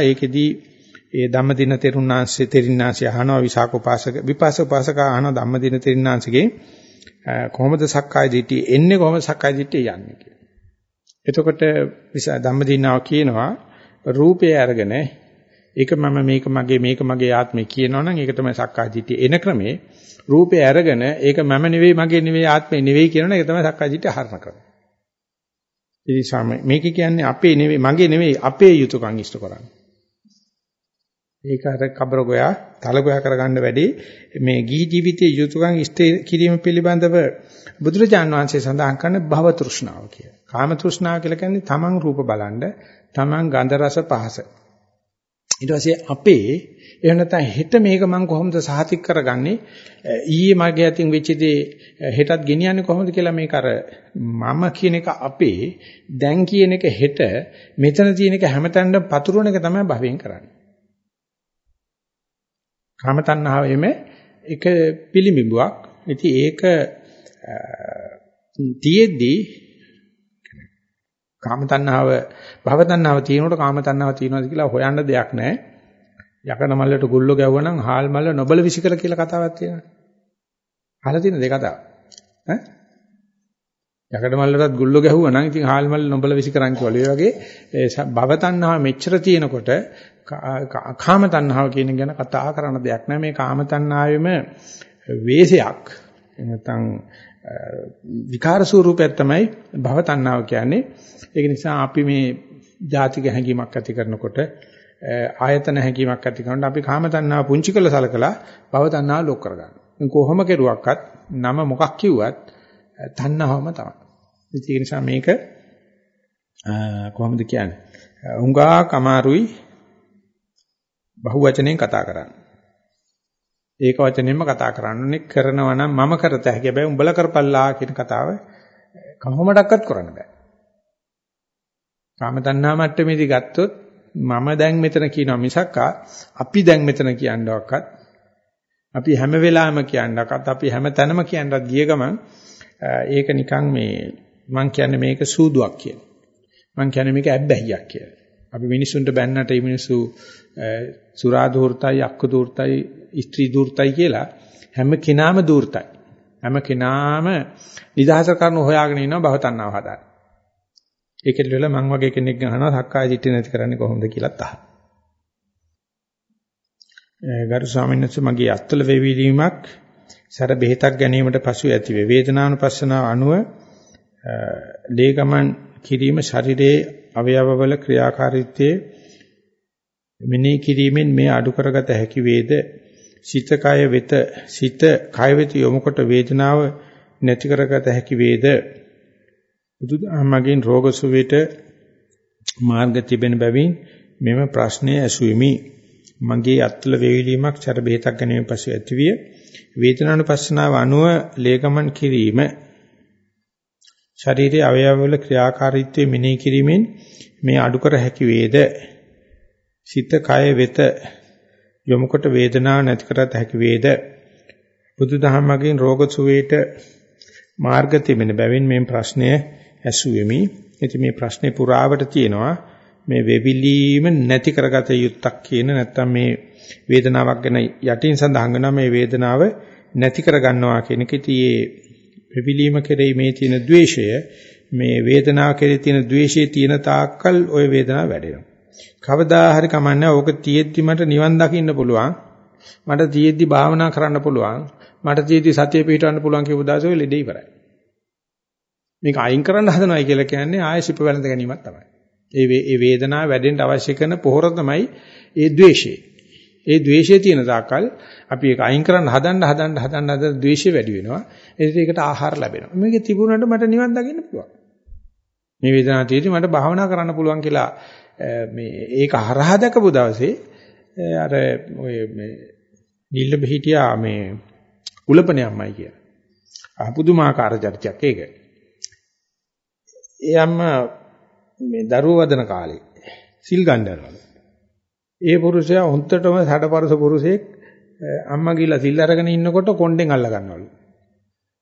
ඒකෙදී ඒ ධම්මදින තෙරුණාංශේ තෙරින්නාංශය අහනවා විසාක උපාසක විපාසක උපාසක අහනවා ධම්මදින තෙරින්නාංශගේ කොහොමද සක්කාය දිට්ඨිය එන්නේ කොහොමද සක්කාය දිට්ඨිය යන්නේ කියලා. එතකොට ධම්මදිනාව කියනවා රූපය අරගෙන ඒක මම මේක මගේ මේක මගේ ආත්මය කියනවනම් ඒක තමයි සක්කාය දිට්ඨිය එන ක්‍රමේ රූපය අරගෙන ඒක මම නෙවෙයි මගේ නෙවෙයි ආත්මය නෙවෙයි කියනවනම් ඒක තමයි සක්කාය දිට්ඨිය හරන ක්‍රමය. ඉතින් මේක කියන්නේ අපේ නෙවෙයි මගේ නෙවෙයි අපේ යුතුයකම් ඉෂ්ට කරන්නේ. ඒක අර කබර ගෝයා තල ගෝයා කරගන්න වැඩි මේ ගිහි ජීවිතයේ යුතුයකම් ඉෂ්ට කිරීම පිළිබඳව බුදුරජාන් වහන්සේ සඳහන් කරන භව තෘෂ්ණාව කිය. කාම තෘෂ්ණාව කියලා කියන්නේ තමන් රූප බලන්න, තමන් ගන්ධ රස පහස. ඊට පස්සේ අපේ එහෙම නැත්නම් හෙට මේක මම කොහොමද සාතික් කරගන්නේ ඊයේ මගේ අතින් වෙච්ච දේ හෙටත් ගෙනියන්නේ කොහොමද කියලා මේක අර මම කියන එක අපේ දැන් කියන එක හෙට මෙතන තියෙන එක හැමතැනම පතුරවන එක තමයි භවෙන් කරන්නේ කාම තණ්හාවෙම එක පිළිඹුවක්. ඉතින් ඒක තියෙද්දී කාම තණ්හාව භව තණ්හාව තියෙනකොට කාම තණ්හාව තියෙනවද කියලා හොයන්න දෙයක් නැහැ. යකඩ මල්ලට ගුල්ලෝ ගැව්වනම් හාල් මල්ල නොබල විසිකල කියලා කතාවක් තියෙනවා. අහලා තියෙන දෙක කතාව. ඈ? යකඩ මල්ලටත් ගුල්ලෝ ගැහුවා නම් ඉතින් හාල් මල්ල නොබල විසිකරන් කියලා. ඒ වගේ භව තණ්හාව මෙච්චර තියෙනකොට කාම තණ්හාව කියන ගැන කතා කරන දෙයක් නෑ. මේ කාම තණ්හාවෙම වේශයක් නැත්නම් විකාර ස්වරූපයක් තමයි භව තණ්හාව කියන්නේ. ඒක නිසා අපි මේ ජාතික හැඟීමක් ඇති කරනකොට ආයතන හැඟීමක් ඇති කරනකොට අපි කාම තණ්හාව පුංචි කළ සලකලා භව තණ්හාව ලොක් කරගන්නවා. කොහොම කෙරුවක්වත් නම මොකක් කිව්වත් තණ්හාවම තමයි. ඒ නිසා මේක කොහොමද කියන්නේ? උංගා කමාරුයි බහුවචනෙන් කතා කරන්න. ඒක වචනෙන්ම කතා කරන්නේ කරනවා නම් මම කරත හැකි. හැබැයි උඹලා කරපල්ලා කියන කතාව කොහොමඩක්වත් කරන්න බෑ. කාම තණ්හා මට්ටමේදී ගත්තොත් මම දැන් මෙතන කියනවා මිසක් අපි දැන් මෙතන කියනවක්වත් අපි හැම වෙලාවෙම කියනවක්වත් අපි හැම තැනම කියනවත් ගිය ගමන් ඒක නිකන් මේ මං කියන්නේ මේක සූදුවක් කියලා. මං කියන්නේ මේක ඇබ්බැහියක් කියලා. අපි මිනිසුන්ට බැන්නට මේ මිනිස්සු සුරා දූර්තයි අක්ක දූර්තයි ස්ත්‍රී දූර්තයි කියලා හැම කෙනාම දූර්තයි. හැම කෙනාම නිදහස කරන හොයාගෙන ඉන්නවා භවතණ්ණාව හදාගන්න. ඒකෙත් වෙල මං වගේ කෙනෙක් ගහනවා සක්කාය දිට්ඨිය නැති කරන්නේ කොහොමද කියලාත් අහනවා. ගරු ස්වාමීන් වහන්සේ මගේ අත්වල වේවිලීමක් සැර බෙහෙතක් ගැනීමට පසු ඇති වේ. වේදනානුපස්සනාව අනුව ලේ ගමන් කිරීම ශරීරයේ අවයවවල ක්‍රියාකාරීත්වයේ මෙනෙහි කිරීමෙන් මේ අඩු කරගත හැකි වේද? සිත කය වෙත සිත කය වෙත යොමුකොට වේදනාව නැති කරගත හැකි වේද? බුදුදහමගෙන් රෝග සුවයට මාර්ග තිබෙන බැවින් මෙම ප්‍රශ්නය ඇසුෙමි මගේ අත්ල වේවිලීමක් චර බෙහෙතක් ගැනීම පසු ඇතිවිය. වේදනානුපස්සනාව අනුව ලේකමන් කිරීම. ශරීරයේ අවයවවල ක්‍රියාකාරීත්වය මෙනෙහි කිරීමෙන් මේ අඩු කර හැකි වේද සිත කය වෙත යොමුකොට වේදනාව නැති කරත් හැකි වේද බුදුදහමකින් රෝග සුවේට මාර්ග තිබෙන බැවින් මේ ප්‍රශ්නය ඇසුවෙමි. ඉතින් මේ ප්‍රශ්නේ පුරාවට තියෙනවා මේ වෙවිලීම නැති කරගත යුත්තක් කියන නැත්තම් මේ වේදනාවක් ගැන යටින් සඳහන් වෙනවා මේ වේදනාව නැති කරගන්නවා කියන එක. ඉතින් පිපිලීම කෙරෙහි මේ තියෙන द्वේෂය මේ වේදනාව කෙරෙහි තියෙන द्वේෂය තියෙන තාක්කල් ওই වේදනාව වැඩෙනවා. කවදා හරි කමන්නේ ඕක තියෙද්දි මට නිවන් දකින්න පුළුවන්. මට තියෙද්දි භාවනා කරන්න පුළුවන්. මට තියෙද්දි සතිය පිටවන්න පුළුවන් කියපු දවසේ ඔය ලෙඩේ ඉවරයි. මේක අයින් කරන්න හදනවයි කියලා කියන්නේ ආයෙසිප වැළඳ ගැනීමක් තමයි. ඒ වේදනාව වැඩෙන්න අවශ්‍ය කරන පොහොර තමයි ඒ द्वේෂය. ඒ द्वේෂය තියෙන තාකල් අපි ඒක අයින් කරන්න හදන්න හදන්න හදන්න අද द्वේෂය වැඩි වෙනවා. ඒකට ආහාර ලැබෙනවා. මේක තිබුණාට මට නිවන් දකින්න පුළුවන්. මේ වේදනාව තියෙදි මට භාවනා කරන්න පුළුවන් කියලා මේ ඒක හරහා දැකපු දවසේ අර ඔය මේ නිල්ල බහිටියා මේ කුලපනේ අම්මයි කියලා. අපුදුමාකාර චරිතයක් ඒක. එයාම මේ දරුවෝ වදන කාලේ සිල් ගන්නවලු. ඒ පුරුෂයා හොන්තටම සැඩපරස පුරුෂයෙක් අම්මා ගිහලා සිල් අරගෙන ඉන්නකොට කොණ්ඩෙන් අල්ල ගන්නවලු.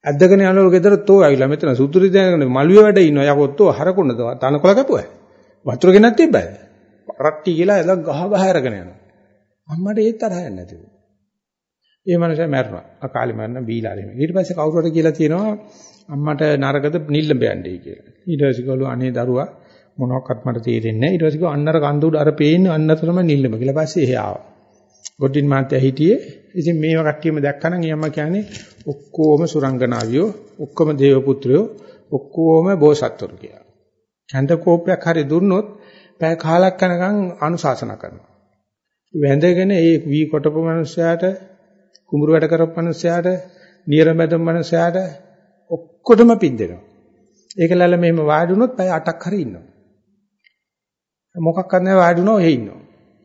ඇද්දගෙන යනවලු ගෙදර තෝ ඇවිල්ලා මෙතන සුතුරි දැනගෙන මළුවේ වැඩ ඉන්නවා යකෝ තෝ හරකුණද තනකොළ කැපුවා. වතුර ගෙනත් තිබ්බයි. රට්ටි කියලා එදා ගහ ගහ අරගෙන යනවා. අම්මට ඒ තරහ යන්නේ නැතිව. ඒ මනුස්සයා මැරුණා. අකාලේ මැරෙන බීලා එහෙම. ඊට පස්සේ කවුරු හරි කියලා තියෙනවා අම්මට නරකද නිල්ලඹ යන්නේ කියලා. ඊට පස්සේ කළු අනේ දරුවා මොනවත් මට තේරෙන්නේ නැහැ. ඊට පස්සේ කිව්වා අන්නර කඳු උඩ අර පේන්නේ අන්නතරම නිල්ලඹ කියලා. පස්සේ එහේ ආවා. ගොඩින් මාත්‍යා හිටියේ. ඉතින් මේව කට්ටියම දැක්කනම් ඊයම්ම කියන්නේ ඔක්කොම සුරංගනාවියෝ, ඔක්කොම දේව පුත්‍රයෝ, ඔක්කොම බෝසත්තුරු කියලා. කන්ද කෝපයක් හරි දුන්නොත් පැය කාලක් යනකම් අනුශාසන කරනවා. වැඳගෙන ඒ වී කොටපු මිනිස්සයාට කුඹුරු වැඩ කරපු මිනිස්සයාට නියර මැදම් මිනිස්සයාට ඔක්කොටම පින්දෙනවා. ඒකලල මෙහෙම වාඩි වුණොත් පැය 8ක් හරි ඉන්නවා. මොකක්වත් නැහැ වාඩි වුණා ඔහෙ ඉන්නවා.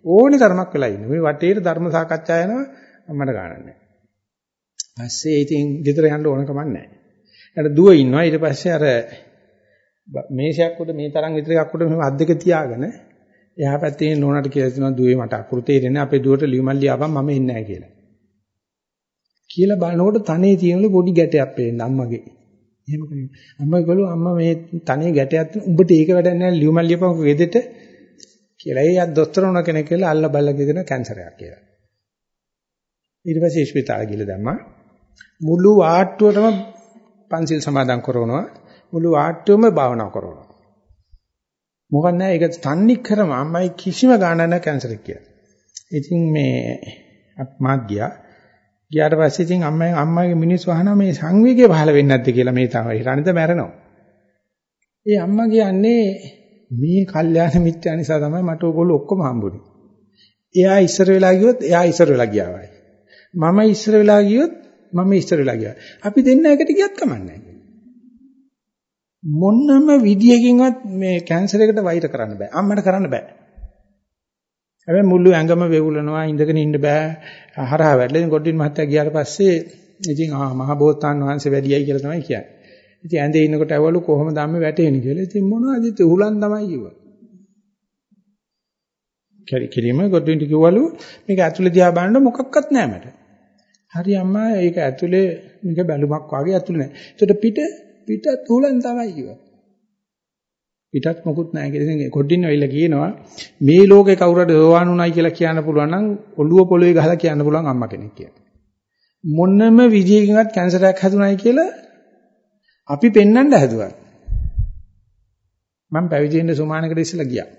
ඕනේ ධර්මයක් වෙලා ඉන්නේ. මේ වටේට ධර්ම සාකච්ඡා යනවා අම්මට ගානක් නැහැ. පස්සේ ඉතින් ගෙදර යන්න ඕන කමක් නැහැ. ඊට දුව ඉන්නවා ඊට පස්සේ අර මේසයක් උඩ මේ තරම් විතරක් උඩ මෙහෙම අත් දෙක තියාගෙන එහා පැත්තේ නෝනාට කියලා දෙනවා දුවේ මට අකුරු තේරෙන්නේ අපේ දුවට ලියුමල් ලියාපන් මම එන්නේ නැහැ කියලා. කියලා බලනකොට තනේ තියෙනලු පොඩි ගැටයක් පේන අම්මගේ. එහෙම කෙනෙක්. අම්මා කිව්වලු අම්මා මේ තනේ ගැටයක් තියෙන උඹට ඒක වැඩක් නැහැ ලියුමල් ලියපන් ගෙදෙට කියලා. ඒ අත් දොස්තර වුණ කෙනෙක් කියලා අල්ල බල්ල කියන කැන්සර් එකක් කියලා. ඊට පස්සේ ස්පිතාලෙ ගිහලා දැම්මා. මුළු ආට්ටුවටම පන්සිල් සමාදන් කරනවා. මුළු ආට්ටුවම භාවනා කරනවා. මොකක් නැහැ ඒක තන්නේ කරම අම්මයි කිසිම ගාණක් නැහැ කැන්සර් එක කියලා. ඉතින් මේ මාත් ගියා. ගියාට පස්සේ ඉතින් අම්මයි අම්මගේ මිනිස්සු අහනවා මේ සංවේගය පහළ වෙන්නේ නැද්ද කියලා මේ තමයි. ඊටනිත මැරෙනවා. ඒ අම්මා කියන්නේ මේ කල්යාණ මිත්‍යා නිසා තමයි මට ඕගොල්ලෝ ඔක්කොම හම්බුනේ. එයා ඉස්සර වෙලා ගියොත් එයා ඉස්සර වෙලා ගියා වයි. මම ඉස්සර වෙලා ගියොත් මම ඉස්සර වෙලා ගියා. අපි දෙන්න එකට ගියත් කමන්නේ මොන්නම විදියකින්වත් මේ කැන්සර් එකට වෛර කරන්න බෑ. අම්මට කරන්න බෑ. හැබැයි මුළු ඇඟම වේවුලනවා ඉඳගෙන ඉන්න බෑ. හරහා වැටලා ඉතින් ගොඩින් මහත්තයා ගියාට පස්සේ ඉතින් ආ මහ බෝසතාන් වහන්සේ වැඩියයි කියලා තමයි කියන්නේ. ඉතින් ඇඳේ ඉන්නකොට ඇවලු කොහොමද අම්මේ වැටෙන්නේ කියලා. ඉතින් මොනවද ඉතින් උලන් තමයි කිව්වා. කිරීම ගොඩින්ට කිව්වලු මේක ඇතුලේ දිහා බලන්න මොකක්වත් නැහැ මට. හරි අම්මා ඒක ඇතුලේ මේක බැලුමක් වගේ ඇතුලේ නැහැ. ඒකට පිට පිටත් උලන් තමයි කිව්වා. පිටත් මොකුත් නැහැ කියලා ඉතින් කොඩින් වෙයිලා කියනවා මේ ලෝකේ කවුරු හරි සෝවාන් උනායි කියලා කියන්න පුළුවන් නම් ඔළුව පොළවේ ගහලා කියන්න පුළුවන් අම්මා කෙනෙක් කියලා. මොනම විදියකින්වත් කැන්සර් එකක් හැදුනායි කියලා අපි පෙන්වන්න හැදුවා. මම පැවිදි වෙන්න සුමානකට ඉස්සලා ගියා.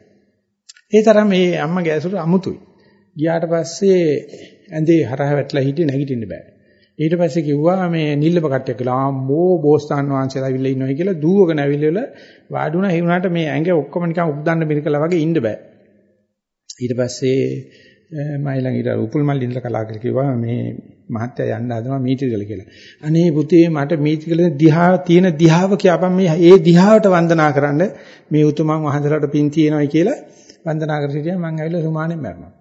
ඒ තරම් මේ අම්මගේ ඇසුර අමුතුයි. ගියාට පස්සේ ඇඳේ හරහ වැටලා හිටියේ නැගිටින්න බෑ. ඊට පස්සේ කිව්වා මේ නිල්ලප කට්ටිය කියලා ආම්මෝ බෝසතාන් වහන්සේලා ඇවිල්ලා ඉන්නවා කියලා දූවගෙන ඇවිල්ලා වාඩි වුණා ඒ වුණාට මේ ඇඟ ඔක්කොම නිකන් උක්දන්න මිරිකලා වගේ ඉන්න බෑ. ඊට පස්සේ මම ළඟ ඉත උපුල් මල්ලි ඉඳලා කලා කරලා කිව්වා මේ මහත්තයා යන්න හදනවා මීටිගල කියලා. අනේ පුතේ මට මීටිගල දිහා තියෙන දිහාව කියපන් මේ ඒ දිහාවට වන්දනා කරන්න මේ උතුමන් වහන්සේලාට පින් තියෙනවායි කියලා වන්දනා කර සිටියා මම ඇවිල්ලා සුමානෙන් මැරෙනවා.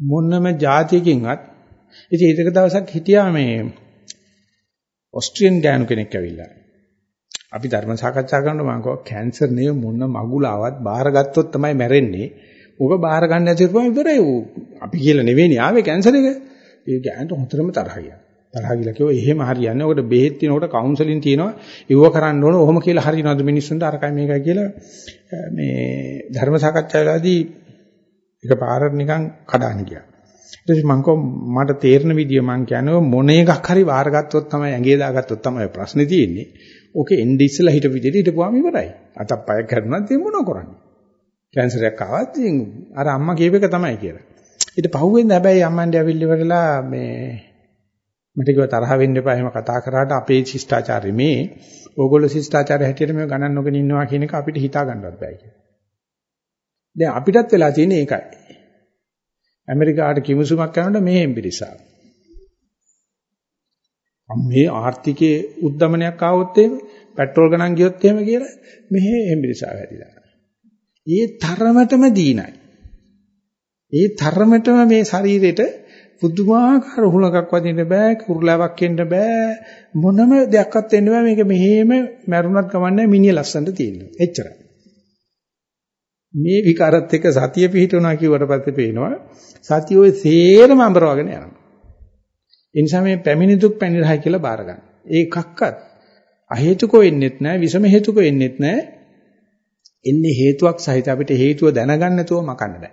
මොන්නම જાතියකින්වත් ඉතින් ඒක දවසක් හිටියා මේ ඔස්ට්‍රියන් ගෑනු කෙනෙක් ඇවිල්ලා. අපි ධර්ම සාකච්ඡා කරනකොට මම කිව්වා කැන්සර් නේ මොන මගුලාවත් බාරගත්තොත් තමයි මැරෙන්නේ. ඕක බාර ගන්න නැති ඉතින් ඉවරයි. අපි කියලා නෙවෙයි ආවේ කැන්සර් එක. ඒ ගෑනට හොතරම තරහ ගියා. තරහ ගිලා කිව්වා එහෙම හරියන්නේ. ඔකට බෙහෙත් තියෙනකොට කවුන්සලින් තියෙනවා. ඉව කරන්න ඕන. ඔහොම කියලා හරියනවද මිනිස්සුන්ට අරකයි මේකයි කියලා මේ ධර්ම සාකච්ඡාවේදී එක පාරට නිකන් කඩාන ගියා. ඊට පස්සේ මං මට තේරෙන විදිය මං කියන්නේ මොන එකක් හරි වාරගත්තොත් තමයි ඇඟේ දාගත්තොත් තමයි ප්‍රශ්නේ තියෙන්නේ. ඕකේ එnde ඉස්සලා හිට විදිහට හිටපුවාම ඉවරයි. අතක් පයක් කරනවා ඉතින් මොනව කරන්නේ? කැන්සර් එකක් ආවත් ඉතින් අර අම්මා කියප එක තමයි කියලා. ඊට පහුවෙන්ද හැබැයි අම්මන්ට ඇවිල්ලි වෙලා මේ මට කිව්වා තරහ වෙන්න එපා එහෙම කතා කරාට අපේ ශිෂ්ටාචාරෙ මේ ඕගොල්ලෝ ශිෂ්ටාචාරය හැටියට මේව ගණන් නොගෙන ඉන්නවා කියන එක අපිට හිතා ගන්නවත් බෑ කියලා. දැන් අපිටත් වෙලා තියෙන්නේ ඒකයි. ඇමරිකාවට කිවිසුමක් කරනකොට මේ එම්පිරිසාව. මේ ආර්ථිකයේ උද්දමනයක් ආවොත් එහෙම පෙට්‍රල් ගණන් ගියොත් එහෙම කියලා මෙහි එම්පිරිසාව හැදිලා. ඒ තරමටම දීනයි. ඒ තරමටම මේ ශරීරෙට පුදුමාකාර උහුලකක් වදින්න බෑ කුරුලාවක් එන්න බෑ මොනම දෙයක්වත් වෙන්න බෑ මේක මෙහෙම මැරුණත් කමන්නේ මිනිහ ලස්සනට තියෙනවා එච්චරයි මේ විකාරත් එක්ක සතිය පිහිටුණා කිව්වට පස්සේ පේනවා සතිය ඔය සේරම අඹරවගෙන යනවා. ඒ නිසා මේ පැමිණි දුක් පැනිරහයි කියලා බාර ගන්න. ඒකක්වත් අහේතුක වෙන්නෙත් නැහැ, විසම හේතුක වෙන්නෙත් නැහැ. එන්නේ හේතුවක් සහිත අපිට හේතුව දැනගන්න නැතුව මකන්න බෑ.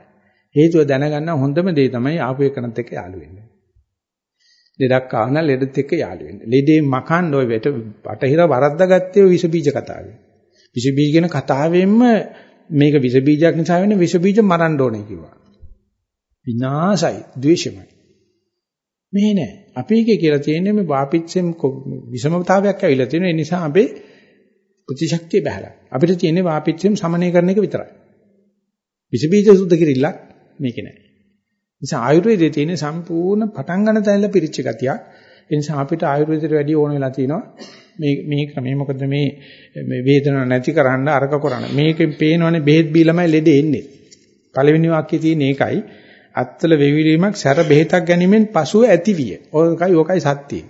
හේතුව දැනගන්න හොඳම දේ තමයි ආපු එකනත් එක්ක යාළු වෙන්න. ලෙඩක් ආවන ලෙඩත් එක්ක යාළු වෙන්න. ලෙඩේ මකන්න ඔය වෙට පටහිර වරද්දාගත්තේ විස බීජ කතාවේ. විස බීජ කියන කතාවෙන්ම මේක විස බීජයක් නිසා වෙන්නේ විස බීජ මරන්න ඕනේ කිව්වා. විනාසයි, ද්වේෂමයි. මේ නෑ. අපි එකේ කියලා තියෙන්නේ මේ වාපිච්චෙම් විෂමතාවයක් ඇවිල්ලා තියෙන නිසා අපේ ප්‍රතිශක්තිය බහැලා. අපිට තියෙන්නේ වාපිච්චෙම් සමනය කරන එක විතරයි. විස බීජ සුද්ධ කිරිල්ලක් මේකේ නෑ. නිසා ආයුර්වේදයේ තියෙන සම්පූර්ණ පටන් ගන්න තැනල පිරිච්ච ගතියක්. ඒ නිසා අපිට ආයුර්වේදයට වැඩි ඕන වෙලා තියෙනවා මේ මේ ක්‍රමය මොකද මේ මේ වේදනාව නැති කරන්න අරක කරන්න. මේකෙන් පේනවනේ බෙහෙත් බීලමයි ලෙඩ එන්නේ. පළවෙනි වාක්‍යයේ තියෙන ඒකයි අත්තල වෙවිලීමක් සැර බෙහෙතක් ගැනීමෙන් පසුව ඇතිවිය. ඕකයි ඕකයි සත්‍යය.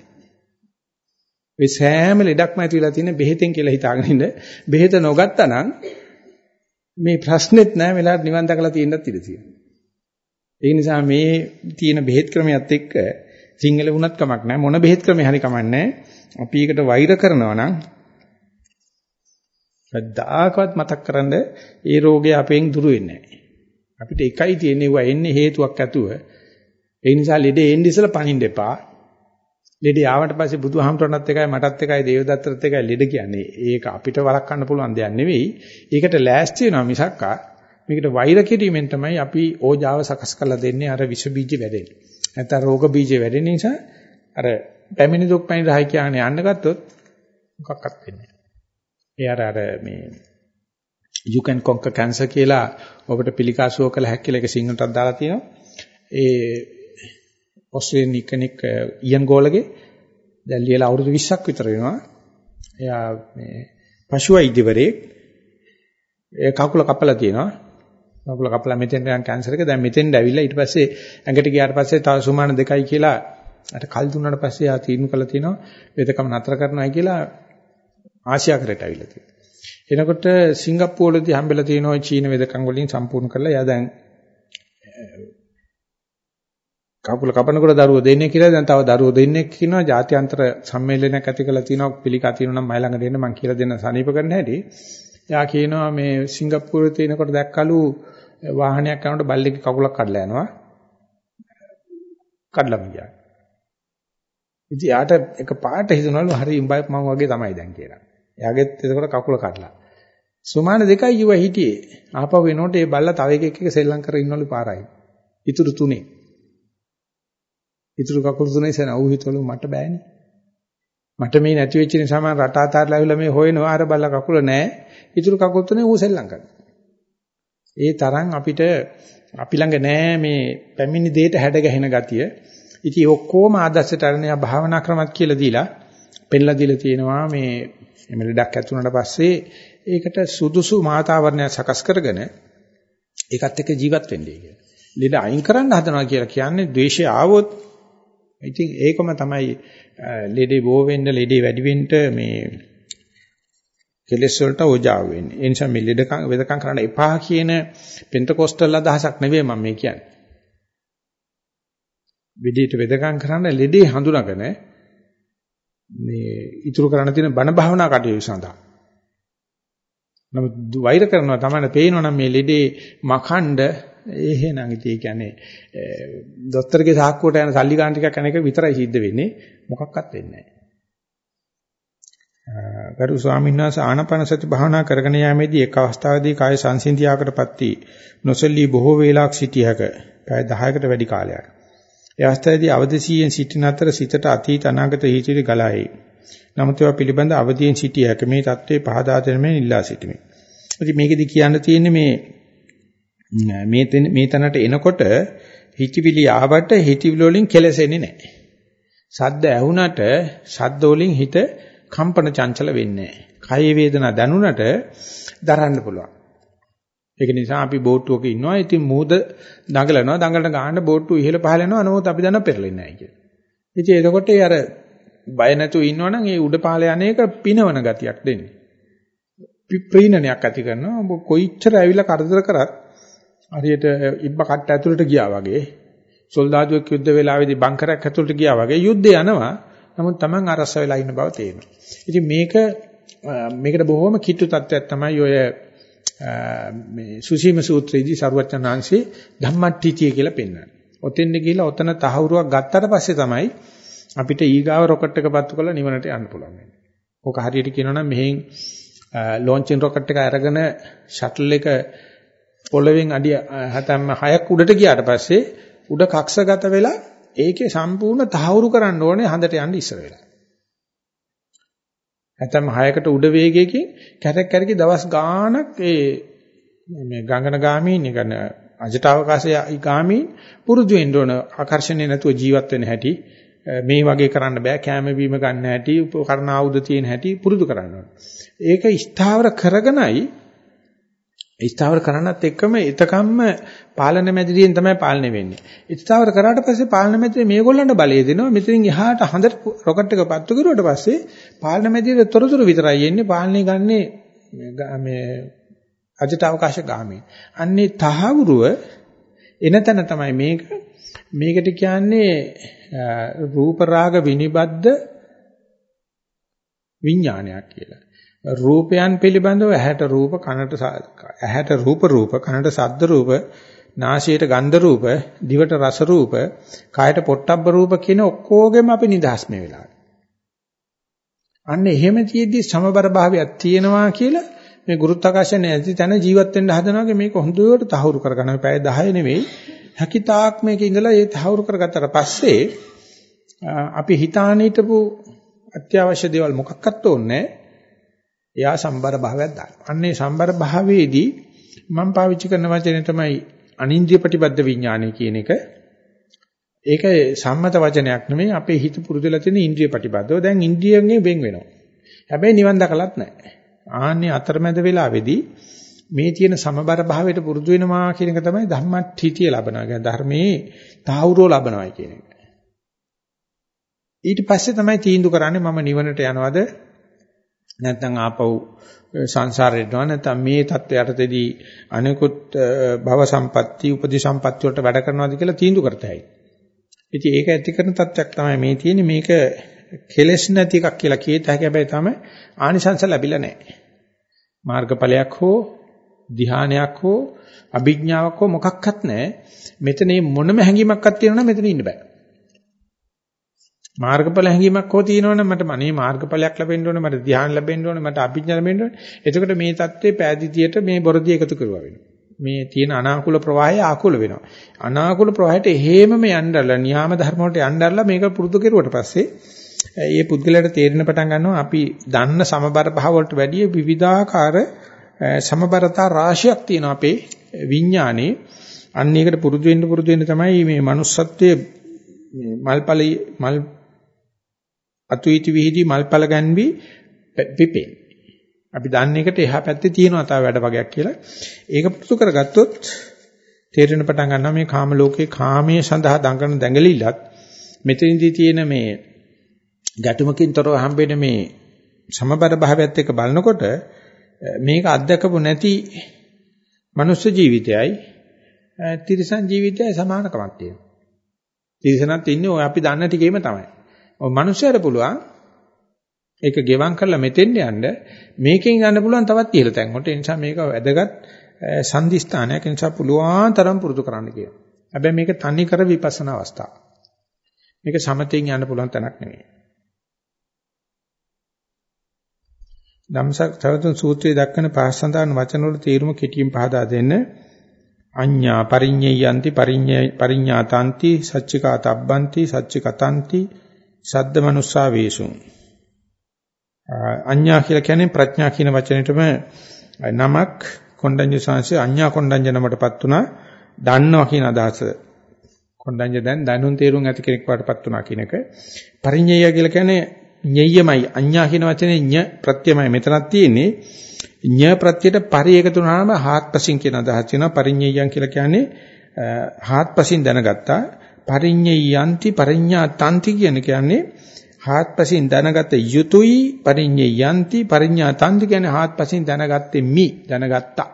මේ සෑම ලෙඩක්ම ඇතිවලා තියෙන බෙහෙතෙන් කියලා හිතාගෙන ඉන්න බෙහෙත නොගත්තා නම් මේ ප්‍රශ්නෙත් නෑ වෙලාවට නිවන් දකලා තියෙන්නත් ඉඩ තියෙනවා. ඒ නිසා මේ තියෙන බෙහෙත් ක්‍රමයක් එක්ක සිංහල වුණත් කමක් නෑ මොන බෙහෙත් ක්‍රමේ හරි කමක් නෑ. අපි ඒකට වෛර කරනවා නම් කද්දාකවත් මතක් කරන්ඩ ඒ රෝගය අපෙන් දුරු වෙන්නේ නෑ. අපිට එකයි තියෙන්නේ වා එන්නේ හේතුවක් ඇතුව. ඒ නිසා ලෙඩේ එන්නේ ඉස්සලා පණින්න එපා. ලෙඩේ ආවට පස්සේ බුදුහාමරණත් එකයි මටත් එකයි දේවදත්තත් එකයි ලෙඩ කියන්නේ. ඒක අපිට වළක්වන්න පුළුවන් දෙයක් නෙවෙයි. ඒකට ලෑස්ති වෙනවා මිසක්කා මේකට වෛර කිරීමෙන් තමයි අපි ඕජාව සකස් කරලා දෙන්නේ අර විෂ බීජ වැඩෙන්නේ. නැත්නම් රෝග බීජ වැඩෙන නිසා අර පැමිණි දුක් පැමිණි රහයි කියන්නේ යන්න ගත්තොත් මොකක්වත් වෙන්නේ නැහැ. ඒ අර අර මේ you can conquer cancer කියලා ඔබට පිළිකාසුව කළ හැකි කියලා ඒක සිංහලටත් දාලා තියෙනවා. ඒ ඔස්ට්‍රේලියානු කෙනෙක් ඉයන් ගෝලගේ දැන් ලියලා අවුරුදු 20ක් විතර වෙනවා. එයා මේ පශු වෛද්‍යවරයෙක් ඒ කකුල කපලා තියෙනවා. කකුල කපලා මෙතෙන් යන කැන්සර් එක දැන් මෙතෙන්ද ඇවිල්ලා ඊට පස්සේ ඇඟට ගියාට පස්සේ තව සුමාන දෙකයි කියලා අර කල් දුන්නාට පස්සේ ආ තීරණ කළා තියෙනවා වේදකම නතර කරනවායි කියලා ආසියාකරට ඇවිල්ලා තියෙනවා. එනකොට සිංගප්පූරුවේදී හම්බෙලා තියෙන ওই චීන වෙදකම් වලින් සම්පූර්ණ කරලා එයා දැන් කකුල කපනකොට දරුවෝ දෙන්නේ කියලා දැන් තව දරුවෝ දෙන්නෙක් කියනවා ජාත්‍යන්තර සම්මේලනයක් ඇති කරලා තියෙනවා පිළිකා තියෙනවා නම් මයි ළඟ දෙන්න මම කියලා දෙන්න සනීප කරන්න හැටි. එයා කියනවා මේ සිංගප්පූරුවේ තියෙනකොට දැක්කලු වාහනයක් යනකොට බල්ලෙක්ගේ කකුලක් කඩලා යනවා. කඩලා ගියා. ඉතින් යාට එක පාට හිතනවලු හරි උඹයි මම වගේ තමයි දැන් කියලා. එයාගෙත් එතකොට කකුල කඩලා. සුමාන දෙකයි යුව හිටියේ. ආපහු එනකොට ඒ බල්ලා තව එකෙක් එක සෙල්ලම් කරගෙන ඉන්නවලු පාරයි. ඉතුරු තුනේ. ඉතුරු කකුල් තුනේ සන ඌ හිතවලු මට බෑනේ. මට මේ නැති වෙච්ච නිසා මම රට අතාරලා ඇවිල්ලා මේ හොයනවා අර බල්ලා කකුල නැහැ. ඉතුරු කකුල් තුනේ ඌ සෙල්ලම් කරනවා. ඒ තරම් අපිට අපි ළඟ නෑ මේ පැමිණි දෙයට හැඩ ගැහෙන ගතිය. ඉතින් ඔක්කොම ආදර්ශයට අරගෙන භාවනා ක්‍රමත් කියලා දීලා පෙන්ලා දීලා තියෙනවා මේ එමෙ ලඩක් ඇති වුණාට පස්සේ ඒකට සුදුසු මාතාවරණයක් සකස් කරගෙන ඒකත් එක්ක ජීවත් වෙන්නේ කියලා. ලෙඩ අයින් කරන්න හදනවා කියලා කියන්නේ ද්වේෂය ආවොත් ඉතින් ඒකම තමයි ලෙඩේ බෝ වෙන්න ලෙඩේ වැඩි වෙන්න මේ කෙලෙස් වලට ඕජාව වෙන්නේ. ඒ නිසා මේ ලෙඩකම් වෙදකම් කරන්න එපා කියන පෙන්තකොස්ටල් අදහසක් නෙවෙයි මම මේ කියන්නේ. විදිහට වෙදකම් කරන්න ලෙඩේ හඳුනාගෙන මේ ඉතුරු කරන්න තියෙන බණ භාවනා කටයුතු සඳහා නමුත් වෛර කරනවා තමයි පේනවනම් මේ ලෙඩේ මකණ්ඩ එහෙනම් ඉතින් ඒ කියන්නේ දොස්තරගේ සාක්කුවට යන සල්ලි ගන්න ටිකක් අනේක විතරයි සිද්ධ වෙන්නේ මොකක්වත් වෙන්නේ නැහැ. ගරු ස්වාමීන් වහන්සේ ආනපන සති භාවනා කරගෙන යාමේදී එක් අවස්ථාවකදී කාය සංසිඳියාකටපත් වී නොසෙල්ලී බොහෝ වේලාවක් සිටියක පැය 10කට වැඩි කාලයක්. ඒ අවස්ථාවේදී අවදසියෙන් සිටින අතර සිතට අතීත අනාගත හිතිරි ගලායි. නමුත් ඒවා පිළිබඳ අවදියෙන් සිටිය හැක මේ தત્ත්වේ පහදා දෙනෙමින් ඉල්ලා සිටිමි. ඉතින් මේකෙදි කියන්න තියෙන්නේ මේ මේ මේ තැනට එනකොට හිතවිලි ආවට හිතවිලි වලින් කෙලසෙන්නේ නැහැ. සද්ද ඇහුණට ශබ්ද වලින් හිත කම්පන චංචල වෙන්නේ නැහැ. කය වේදනා දැනුණට දරන්න පුළුවන්. ඒක නිසා අපි බෝට්ටුවක ඉන්නවා. ඉතින් මූද දඟලනවා. දඟලන ගාන බෝට්ටුව ඉහළ පහළ යනවා. නමුත් අපි දන්න පෙරලෙන්නේ නැහැ කියලා. ඉතින් එතකොට ඒ අර බය නැතුව ඉන්නවනම් ඒ උඩ පහළ යන එක පිනවන ගතියක් දෙන්නේ. ප්‍රීණනයක් ඇති කරනවා. ඔබ කොයිච්චර ඇවිල්ලා කරදර කරත් හරියට ඉබ්බ කට්ට ඇතුළට ගියා වගේ සොල්දාදුවෙක් යුද්ධ වෙලාවේදී බංකරයක් ඇතුළට ගියා වගේ යුද්ධය යනවා. නමුත් Taman අරස වෙලා ඉන්න බව තේරෙනවා. ඉතින් මේක මේකට බොහොම කිට්ටු තත්ත්වයක් තමයි ඔය මේ සුසීම සූත්‍රයේදී සරුවචනාංශේ ධම්මට්ඨිතිය කියලා පෙන්වනවා. ඔතෙන්ද ගිහිලා ඔතන තහවුරුවක් ගත්තට පස්සේ තමයි අපිට ඊගාව රොකට් එක පත්තු කරලා නිවනට යන්න පුළුවන් වෙන්නේ. ඕක හරියට කියනවනම් මෙහෙන් ලොන්චින් රොකට් එක අරගෙන ෂටල් එක පොළවෙන් අඩිය හතම 6ක් උඩට ගියාට පස්සේ උඩ කක්ෂගත වෙලා ඒකේ සම්පූර්ණ තහවුරු කරන්න ඕනේ හඳට යන්න ඉස්සර වෙලා. නැත්නම් 6කට උඩ වේගයකින් කැරක් කැරකි දවස් ගාණක් ඒ මේ ගංගන ගාමීන් නිකන් අජටවකාශයේ ගාමීන් පුරුදු වෙන්න ඕන ආකර්ෂණය නැතුව ජීවත් වෙන හැටි මේ වගේ කරන්න බෑ කැම බීම ගන්න හැටි උපකරණ ආයුධ තියෙන හැටි පුරුදු කරන්න ඕන. ඒක ස්ථාවර කරගෙනයි ස්ථාවර කරන්නත් එක්කම එතකම්ම පාලන මැදිරියෙන් තමයි පාලනය වෙන්නේ. ස්ථාවර කරාට පස්සේ පාලන මැදිරිය මේගොල්ලන්ට බලය දෙනවා. මෙතනින් එහාට හඳට රොකට් එක පත්තු කරුවට පස්සේ පාලන මැදිරියේ තොරතුරු විතරයි එන්නේ. පාලනය ගන්නේ මේ අජට අවකාශ ගාමී. අන්නේ තහවුරුව එන තැන තමයි මේක. මේකට කියන්නේ රූප රාග විනිබද්ද විඥානයක් කියලා. රූපයන් පිළිබඳව ඇහැට රූප කනට ඇහැට රූප රූප කනට ශබ්ද රූප නාසයට ගන්ධ රූප දිවට රස රූප කායට පොට්ටබ්බ රූප කියන ඔක්කොගෙම අපි නිදහස් මේ වෙලාවේ. අන්න එහෙම තියෙද්දි සමබර භාවයක් තියෙනවා කියලා මේ ගුරුත්වාකර්ෂණ නැති තැන ජීවත් වෙන්න හදනවාගේ මේක හොඳට තහවුරු කරගන්න. පැය 10 නෙවෙයි. හැකිතාක් මේක ඉඳලා ඒ තහවුරු කරගත්තට පස්සේ අපි හිතාන හිටපු අත්‍යවශ්‍ය දේවල් මොකක්වත් ඕනේ එයා සම්බර භාවයක් දානවා. අන්නේ සම්බර භාවයේදී මම පාවිච්චි කරන වචනේ තමයි අනින්ද්‍රිය ප්‍රතිබද්ධ විඥානය කියන එක. ඒක සම්මත වචනයක් නෙමෙයි අපේ හිත පුරුදුලා තියෙන ඉන්ද්‍රිය ප්‍රතිබද්ධව. දැන් ඉන්ද්‍රියන්ගෙන් වෙන් වෙනවා. හැබැයි නිවන් දකලත් නැහැ. ආන්නේ අතරමැද වෙලාවේදී මේ තියෙන සමබර භාවයට පුරුදු වෙනවා කියන එක තමයි ධම්මට්ඨිතිය ලබනවා. කියන්නේ ධර්මයේ තාවුරෝ ලබනවායි කියන එක. ඊට පස්සේ තමයි තීන්දුව කරන්නේ මම නිවනට යනවද නැත්නම් ආපහු සංසාරයට යනවා නැත්නම් මේ தත්වයටදී අනිකුත් භව සම්පatti උපදි සම්පatti වලට වැඩ කරනවාද කියලා තීන්දුව කරතයි. ඉතින් ඒක ඇති කරන தත්වයක් තමයි මේ තියෙන්නේ මේක කෙලස් නැති එකක් කියලා කියත හැකි හැබැයි තමයි ආනිසංස ලැබිලා නැහැ. මාර්ගඵලයක් හෝ ධ්‍යානයක් හෝ අභිඥාවක් හෝ මොකක්වත් නැහැ. මෙතන මොනම හැඟීමක්වත් තියෙනවනම් මෙතන ඉන්න බෑ. මාර්ගඵල හැඟීමක් හෝ තියෙනවනම් මට මනේ මාර්ගඵලයක් ලැබෙන්න ඕනේ මට ධ්‍යාන ලැබෙන්න ඕනේ මට අභිඥා ලැබෙන්න ඕනේ. එතකොට මේ தත්ත්වේ පෑදීතියට මේ බොරදී එකතු කරුවා වෙනවා. මේ තියෙන අනාකූල ප්‍රවාහය ආකූල වෙනවා. අනාකූල ප්‍රවාහයට හේමම යන්නදලා න්‍යාම ධර්ම වලට යන්නදලා මේක පුරුදු කෙරුවට පස්සේ ඒ පුද්ගලයාට තේරෙන පටන් ගන්නවා අපි දන්න සමබර භාව වලට වැඩිය විවිධාකාර සමබරතා රාශියක් තියෙනවා අපේ විඥානේ අන්න ඒකට පුරුදු වෙන්න පුරුදු වෙන්න තමයි මේ manussත්වයේ මල්පලී මල් අතුයිති විහිදී මල්පල ගැන්වි පිපේ. අපි දන්න එකට එහා පැත්තේ තියෙනවා තව වැඩ වගේක් කියලා. ඒක පුරුදු කරගත්තොත් තේරෙන පටන් ගන්නවා මේ කාම ලෝකේ කාමයේ සඳහා දඟන දැඟලිලත් මෙතනදී තියෙන මේ ගැටුමකින් තොරව හම්බෙන මේ සමබර භාවයත් එක්ක බලනකොට මේක අත්දකපු නැති මනුස්ස ජීවිතයයි තිරිසන් ජීවිතයයි සමානකමක් තියෙනවා. තිරිසනත් ඉන්නේ ඔය අපි දන්න ටිකේම තමයි. ඔය මිනිස්සුන්ට පුළුවන් ඒක ගෙවම් කරලා මෙතෙන් යන්න මේකෙන් යන්න පුළුවන් තවත් ඉහළ තැන් වලට. ඒ නිසා මේක වැදගත් සංදිස්ථානයක්. ඒ නිසා පුළුවන් තරම් පුරුදු කරන්න කියනවා. හැබැයි මේක තනි කර විපස්සනා අවස්ථාවක්. මේක සමතෙන් යන්න පුළුවන් තැනක් නෙවෙයි. ධම්සක් තවතුන් සූත්‍රයේ දක්වන පාසඳාන වචන වල තේරුම කෙටියෙන් පහදා දෙන්න. අඤ්ඤා පරිඤ්ඤයන්ති පරිඤ්ඤය පරිඤ්ඤාතාන්ති සච්චිකා තබ්බන්ති සච්චිකතන්ති සද්ද මනුස්සා වේසු. අඤ්ඤා කියලා කියන්නේ ප්‍රඥා කියන වචනෙටම නමක් කොණ්ඩඤ්ඤ සංසය අඤ්ඤා කොණ්ඩඤ්ඤ නමටපත් උනා දන්නවා කියන අදහස. කොණ්ඩඤ්ඤ දැන් දැනුම් තේරුම් ඇති කෙනෙක් වඩපත් උනා කියන එක. පරිඤ්ඤය කියලා කියන්නේ ඤෙය්‍යමයි අඤ්ඤා කියන වචනේ ඤ ප්‍රත්‍යමයි මෙතනක් තියෙන්නේ ඤ ප්‍රත්‍යයට පරි එකතු වුණාම හාත්පසින් කියන අදහස තියෙනවා. පරිඤ්ඤයයන් කියලා කියන්නේ හාත්පසින් දැනගත්තා. පරිඤ්ඤයන්ති පරිඤ්ඤා තන්ති කියන කියන්නේ හාත්පසින් දැනගත යුතුයි පරිඤ්ඤයන්ති පරිඤ්ඤා තන්ති කියන්නේ හාත්පසින් දැනගත්තේ මි දැනගත්තා.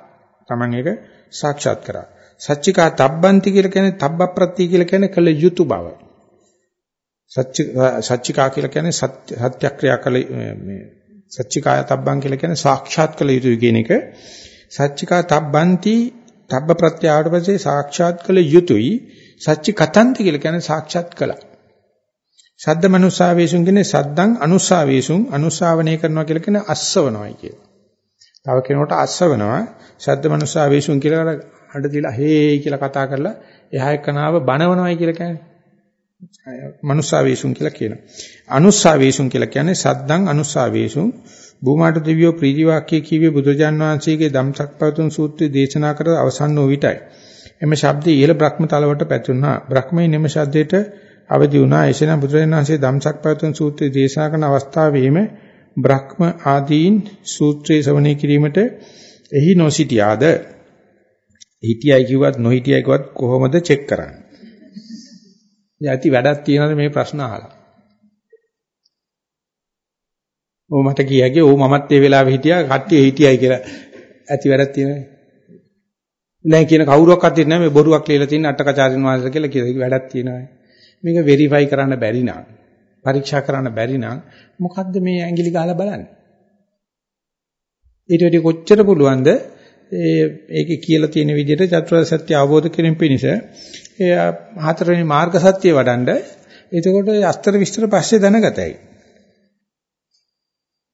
Taman එක සාක්ෂාත් කරා. සච්චිකා තබ්බන්ති කියලා කියන්නේ තබ්බ ප්‍රත්‍ය කියලා කියන්නේ කළ යුතු බව. සච්ච සච්චිකා කියලා කියන්නේ සත්‍යක්‍රියා කළ මේ සච්චිකාය තබ්බන් කියලා කියන්නේ සාක්ෂාත් කළ යුතුයි කියන එක සච්චිකා තබ්බන්ති තබ්බ ප්‍රත්‍යාවට පස්සේ සාක්ෂාත් කළ යුතුයි. සච්චි කතන්ති කියලා කියන්නේ සාක්ෂාත් කළා. සද්ද මනුස්සාවේසුන් කියන්නේ සද්දං අනුස්සාවේසුන් අනුස්සාවනය කරනවා කියලා කියන්නේ අස්සවනවායි කියලා. තව කෙනෙකුට අස්සවනවා සද්ද මනුස්සාවේසුන් කියලා අඬ තියලා හේ කියලා කතා කරලා එහා එක්කනාව බනවනවායි කියලා කියන්නේ. මනුස්සාවේසුන් කියලා කියනවා. අනුස්සාවේසුන් කියලා කියන්නේ සද්දං අනුස්සාවේසුන් භූමාට දිව්‍යෝ ප්‍රීති වාක්‍ය කියවේ බුදුජාන් වහන්සේගේ ධම්සක්පවතුන් සූත්‍රය දේශනා කර අවසන් වූ විටයි. එම ශබ්දයේ ඉහළ බ්‍රහ්ම තලවට පැතුණා. බ්‍රහ්මයේ නිම ශබ්දයට අවදි වුණා. එසේනම් බුදුරජාණන් වහන්සේ ධම්සක්පවතුන් සූත්‍රය දේශනා කරන අවස්ථාවේම බ්‍රහ්ම ආදීන් සූත්‍රයේ ශ්‍රවණය කිරීමට එහි නොසිටියාද හිටියයි කිව්වත් නොහිටියයි කිව්වත් කොහොමද චෙක් කරන්නේ? යටි වැඩක් තියනද මේ ප්‍රශ්න අහලා? ඕ මට කියගේ ඕ මමත් ඒ වෙලාවෙ හිටියා කට්ටිය හිටියයි කියලා ඇති වැඩක් තියෙනවා. දැන් කියන කවුරුවක්වත් දෙන්නේ නැහැ මේ බොරුවක් ලියලා තියෙන අටකචාරින් වාසල කියලා කියලා වැඩක් තියෙනවා. මේක වෙරිෆයි කරන්න බැරි නම් පරීක්ෂා කරන්න බැරි නම් මොකද්ද මේ ඇඟිලි ගහලා බලන්නේ? ඊට වඩා කොච්චර පුළුවන්ද ඒකේ කියලා තියෙන විදිහට චතුරාර්ය සත්‍ය අවබෝධ කිරීම පිණිස ඒ හතරවෙනි මාර්ග සත්‍ය වඩන්ඩ එතකොට අස්තර විස්තර පස්සේ දැනගතයි.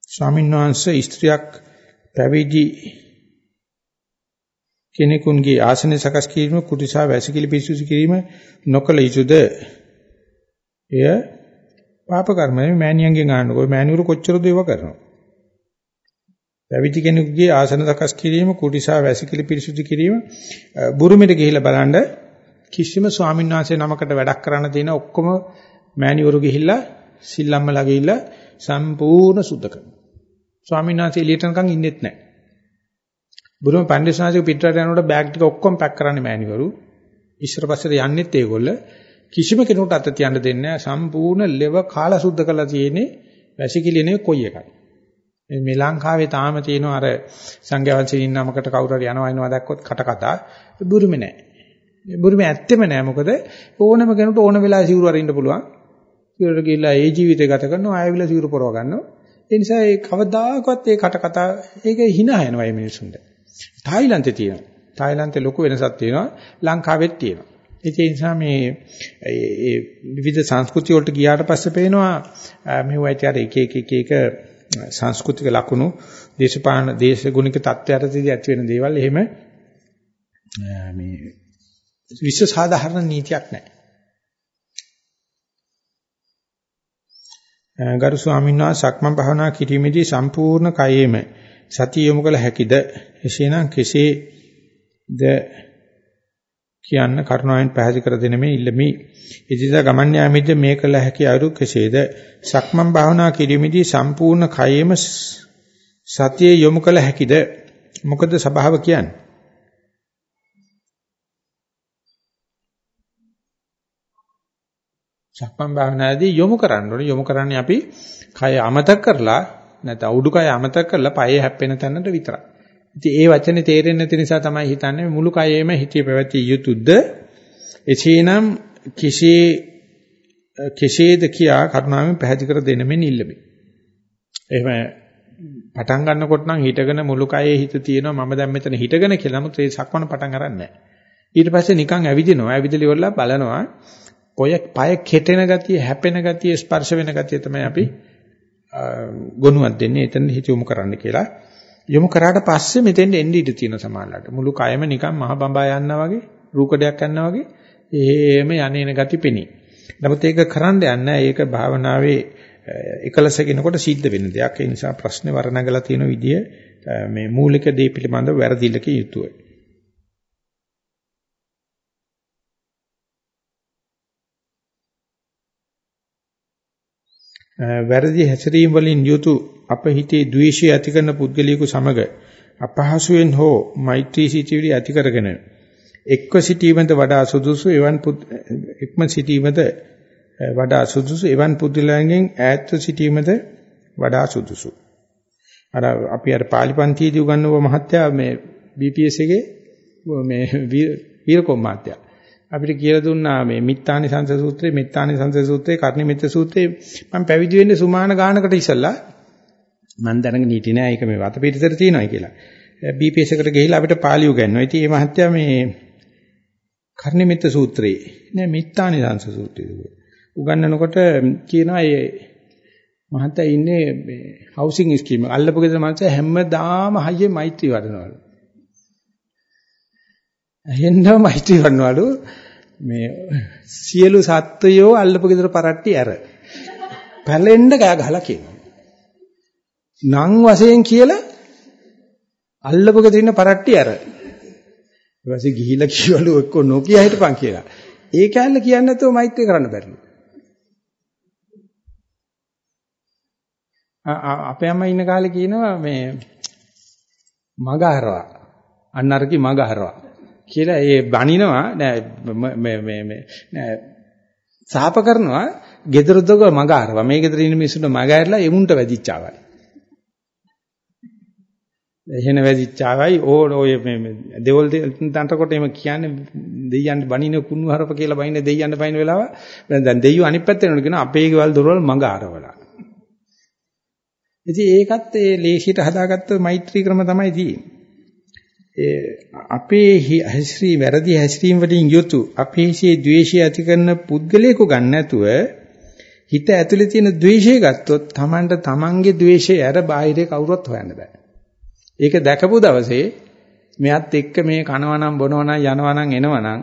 ස්වාමීන් වහන්සේ ස්ත්‍රියක් පැවිදි කෙනෙකුන්ගේ ආසන සකස් කිරීම කුටිසා වැසිකිලි පිසුසු කිරීම නොකල යුතුද? එය පාප කර්මයි. මෑණියන්ගෙන් අහන්නකො මෑණිවරු කොච්චරද ඒව කරනවා? පැවිදි කෙනෙකුගේ ආසන සකස් කිරීම කුටිසා වැසිකිලි පිරිසුදු කිරීම බුරුමෙට ගිහිල්ලා බලන්න කිසිම ස්වාමීන් වහන්සේ නමකට වැඩක් කරන්න තියෙන ඔක්කොම මෑණිවරු ගිහිල්ලා සිල්ලම්මලා ගිහිල්ලා සම්පූර්ණ සුද්ධ කරනවා. ස්වාමීන් වහන්සේ එළියට නිකන් ඉන්නෙත් නැහැ. බුදුම පණ්ඩිතසාංශික පිටරට යනකොට බෑග් ටික ඔක්කොම පැක් කරන්නේ මෑණිවරු. ඉස්සර පස්සට යන්නෙත් ඒගොල්ල. කිසිම කෙනෙකුට අත තියන්න දෙන්නේ නැහැ. සම්පූර්ණ ලෙව කාලා සුද්ධ කරලා තියෙන්නේ වැසිකිළිනේ කොයි එකයි. මේ ලංකාවේ තාම තියෙන අර සංඝයා වහන්සේ ඉන්නමකට කවුරු හරි යනවා එනවා දැක්කොත් කට කතා බුරුමේ නැහැ. බුරුමේ ඇත්තෙම නැහැ. මොකද ඕනම කෙනෙකුට ඕන වෙලාවෙ සිවුරු අරින්න පුළුවන්. සිවුරට ගිහිල්ලා ඒ ජීවිතය ගත කරනවා ආයෙවිලා සිවුරු පරව ගන්නවා. ඒ නිසා ඒ කවදාකවත් ඒ කට කතා ඒක hina යනවා මේ මිනිසුන්ට. තායිලන්තේ තියෙනවා. තායිලන්තේ ලොකු වෙනසක් තියෙනවා. ලංකාවෙත් තියෙනවා. ඒ නිසා මේ ඒ විවිධ සංස්කෘති වලට ගියාට පස්සේ පේනවා මෙවයිට අර එක එක එක එක සංස්කෘතික ලක්ෂණ දේශපාලන දේශගුණික தත්ත්වයටදී ඇති වෙන දේවල් එහෙම මේ විශ්ව සාධාරණ නීතියක් නැහැ. ගරු ස්වාමීන් වහන්සේ සක්මන් භාවනා කිරීමේදී සම්පූර්ණ කයෙම සතිය යොමු කළ හැකිද? එසේනම් කෙසේද කියන්න කරුණාවෙන් පැහැදිලි කර දෙන මේ ඉල්ලමි. ඉදිරියට ගමන් යාමේදී මේ කළ හැකි අයුරු කෙසේද? සක්මන් භාවනා කිරීමේදී සම්පූර්ණ කයෙම සතිය යොමු කළ හැකිද? මොකද ස්වභාව කියන්නේ? සක්මන් භාවනාදී යොමු කරන්න ඕනේ. යොමු කරන්නේ අපි කය අමතක කරලා නැත්නම් උඩුකය අමතක කරලා පයේ හැප්පෙන තැනට විතරයි. ඉතින් ඒ වචනේ තේරෙන්නේ නැති නිසා තමයි හිතන්නේ මුළු කයෙම හිතිය පැවැතිය යුතුයද? එසේනම් කෙසේ කෙසේද කියා කරුණාවෙන් පැහැදිලි කර දෙන්න මෙන්න ඉල්ලමි. එහෙම පටන් ගන්නකොට නම් හිටගෙන මුළු කයේ හිත තියෙනවා මම දැන් මෙතන හිටගෙන කියලා නමුත් ඒ සක්මන පටන් අරන්නේ නැහැ. ඊට පස්සේ නිකන් ඇවිදිනවා. ඇවිදලි වල බලනවා ඔය পায় කෙටෙන ගතිය, හැපෙන ගතිය, ස්පර්ශ වෙන ගතිය තමයි අපි ගොනුවක් දෙන්නේ. එතන හිත යොමු කරන්න කියලා. යොමු කරාට පස්සේ මෙතෙන්ට එන්න ඉඩ තියෙන සමානලට. මුළු කයම නිකන් මහ බඹා යනවා වගේ, රූකඩයක් යනවා වගේ එහෙම යන්නේන ගති පෙනී. නමුත් ඒක කරන්න යන්න ඒක භාවනාවේ එකලසකිනකොට සිද්ධ වෙන දෙයක්. ඒ නිසා ප්‍රශ්නේ වර්ණගලා තියෙන විදිය මේ මූලික දේ පිළිබඳව වැරදිලක යුතුයි. වැරදි හැසිරීම වලින් යුතු අප හිතේ ද්වේෂය ඇති කරන පුද්ගලයෙකු සමග අපහසුයෙන් හෝ මෛත්‍රී සිටිවිලි ඇති කරගෙන එක්ව සිටීමද වඩා සුදුසු එවන් එක්ම සිටීමද වඩා සුදුසු එවන් පුද්ගලයන්ගෙන් ඈත්ව සිටීමද වඩා සුදුසු. අර අපි අර පාලි පන්තියේදී උගන්වව මහත්තයා මේ BPS එකේ මේ වීරකොම් මහත්තයා. අපිට කියලා දුන්නා මේ මිත්තානි සංස සූත්‍රයේ මිත්තානි සංස සූත්‍රයේ කර්ණි මිත්‍ර සූත්‍රයේ මම පැවිදි වෙන්නේ සුමාන ගානකට ඉස්සලා මම දැනගෙන හිටියේ නෑ ඒක මේ වත පිටිතර තියෙනවා කියලා. BPS එකට ගිහිල්ලා අපිට පාළි උගන්වනවා. ඉතින් මේ මහත්තයා මේ කර්ණිමිත්ත සූත්‍රයේ නෑ මිත්තානි සංස සූත්‍රයේ උගන්වනකොට කියනවා මේ මහත්තයා ඉන්නේ මේ හවුසින් ස්කීම් එක. අල්ලපු ගෙදර මනුස්සය හැමදාම හයියේ මෛත්‍රී වඩනවලු. ඇහෙන්නම මෛත්‍රී වඩනවලු මේ සියලු සත්වයෝ අල්ලපු ගෙදර පරට්ටි ඇර. පැලෙන්න කෑ ගහලා කියනවා. නං වශයෙන් කියලා අල්ලපු ගෙදර ඉන්න පරට්ටි ඇර. ඊට පස්සේ ගිහිලා කිව්වලු එක්ක නොකිය හිටපන් කියලා. ඒ කෑල්ල කියන්නේ නැතුව මෛත්‍රී කරන්න බැරිලු. අපේ අම්මා ඉන්න කාලේ කියනවා මේ මග හරවා අන්නරකි මග හරවා කියලා ඒ බණිනවා නෑ මේ මේ මේ නෑ. සාප කරනවා gedara doga මග හරවා මේ gedara ඉන්න මිනිස්සුන්ට මග ඇරලා එමුන්ට වැදිච්චාවයි. එහෙන වැදිච්චාවයි. ඕ ඔය මේ දෙවල් තන්ටකොට එම කියන්නේ දෙයියන් බණින කුණු හරප කියලා බයින්න දෙයියන් බයින වෙලාව. දැන් දෙයියෝ අනිත් පැත්තේ යනකොට කියන අපේ ගෙවල් දොරවල් මග හරවලා ඉතින් ඒකත් ඒ ලේසියට හදාගත්ත මෛත්‍රී ක්‍රම තමයි තියෙන්නේ. ඒ අපේ හැසිරී වැරදි හැසිරීම වලින් යුතු අපේසේ ද්වේෂය ඇති කරන පුද්ගලයෙකු ගන්න නැතුව හිත ඇතුලේ තියෙන ද්වේෂය ගත්තොත් Tamanට Tamanගේ ද්වේෂය ඇර බාහිරේ කවුරුවත් හොයන්න බෑ. ඒක දැකපු දවසේ මෙයත් එක්ක මේ කනවනම් බොනවනම් යනවනම් එනවනම්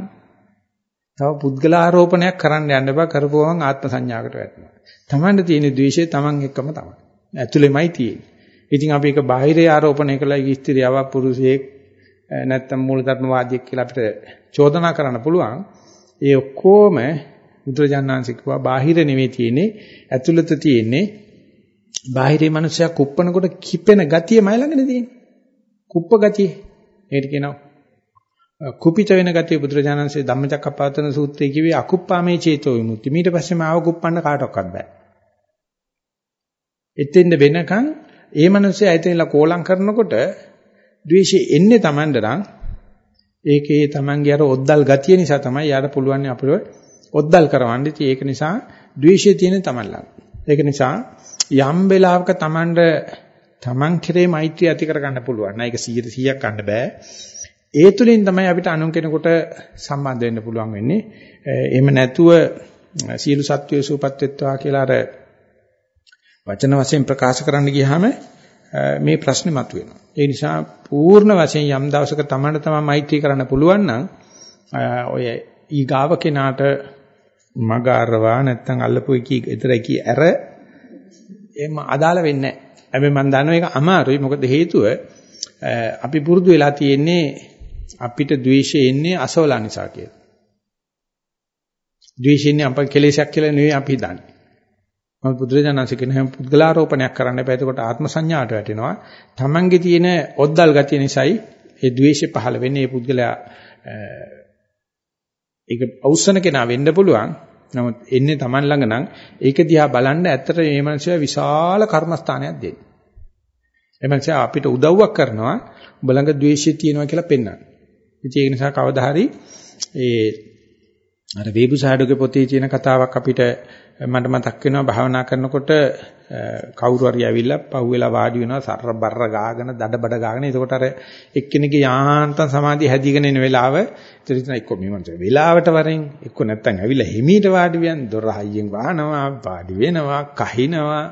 තව පුද්ගලාරෝපණයක් කරන්න යන්න බෑ කරපුවම ආත්ම සංඥාකට වැටෙනවා. Tamanට තියෙන ද්වේෂය Taman එක්කම තමයි. ඇතුළෙමයි තියෙන්නේ. ඉතින් අපි ඒක බාහිර ආරෝපණය කළා ස්ත්‍රියවක් පුරුෂයෙක් නැත්තම් මූලධර්මවාදියෙක් කියලා අපිට චෝදනා කරන්න පුළුවන්. ඒ ඔක්කොම බුදුරජාණන්සිකවා බාහිර නෙවෙයි තියෙන්නේ ඇතුළත තියෙන්නේ බාහිරේ මිනිස්සයා කුප්පනකොට කිපෙන ගතියමයි ළඟනේ තියෙන්නේ. කුප්ප ගතිය. ඒකට කියනවා කුපිත වෙන ගතිය බුදුරජාණන්සේ ධම්මචක්කප්පවත්තන සූත්‍රයේ කිව්වේ අකුප්පාමේ චේතෝ විමුක්ති. ඊට පස්සේ මාව කුප්පන්න කාටවත් බෑ. එතෙන්ද වෙනකන් ඒ මිනිස්සයා එතනලා කෝලම් කරනකොට ද්වේෂය එන්නේ Tamand නම් ඒකේ Tamanගේ අර ඔද්දල් ගතිය නිසා තමයි යාට පුළුවන් අපිව ඔද්දල් කරවන්න. ඉතින් ඒක නිසා ද්වේෂය තියෙන Taman ළඟ. ඒක නිසා යම් වෙලාවක Tamand Taman කෙරේ මෛත්‍රිය ඇති කරගන්න පුළුවන්. නෑ ඒක 100%ක් ගන්න බෑ. ඒ තුලින් තමයි අපිට අනුන් කෙනෙකුට සම්බන්ධ වෙන්න පුළුවන් වෙන්නේ. එහෙම නැතුව සියලු සත්වයේ සූපත් වෙත්වා කියලා අර වචන වශයෙන් ප්‍රකාශ කරන්න ගියාම මේ ප්‍රශ්නේ මතුවෙනවා. ඒ නිසා පූර්ණ වශයෙන් යම් දවසක තමන්ට තමන් මෛත්‍රී කරන්න පුළුවන් නම් ඔය ඊගාව කෙනාට මග අරවා නැත්නම් අල්ලපු එකී ඊතර එකී ඇර එම අදාළ වෙන්නේ නැහැ. හැබැයි මම දන්නවා ඒක අමාරුයි. මොකද හේතුව අපි පුරුදු වෙලා තියෙන්නේ අපිට ද්වේෂය එන්නේ අසවලා නිසා කියලා. ද්වේෂය එන්නේ අපේ කෙලෙසයක් කියලා නෙවෙයි අපි දන්නේ. මම බුදුරජාණන්සේ කියන හැම පුද්ගලාරෝපණයක් කරන්න බෑ එතකොට ආත්ම සංඥාට වැටෙනවා. තමන්ගේ තියෙන ඔද්දල් ගතිය නිසායි ඒ द्वේෂය පහළ වෙන්නේ. ඒ පුද්ගලයා ඒක අවසන කෙනා වෙන්න පුළුවන්. නමුත් එන්නේ තමන් ළඟ නම් ඒක දිහා බලන්න ඇත්තට මේ මනුස්සයා විශාල කර්මස්ථානයක් දෙන්නේ ඒ මනුස්සයා අපිට උදව්වක් කරනවා. උඹ ළඟ द्वේෂය තියෙනවා කියලා පෙන්වන්න ඉතින් ඒක නිසා කවදා හරි ඒ අර වේබුසාඩුගේ පොතේ තියෙන කතාවක් අපිට මට මතක් වෙනවා. භාවනා කරනකොට කවුරු හරි ඇවිල්ලා පහුවෙලා වාඩි වෙනවා සර්ර බර්ර ගාගෙන දඩබඩ ගාගෙන. එතකොට අර එක්කෙනෙක්ගේ යාන්තම් සමාධිය හැදීගෙන එන වෙලාව. ඉතින් එක්ක මේ මන්ට වෙලාවට වරෙන්? එක්ක නැත්තම් ඇවිල්ලා හිමීට වාඩි වෙන දොර හයියෙන් වහනවා වාඩි වෙනවා කහිනවා.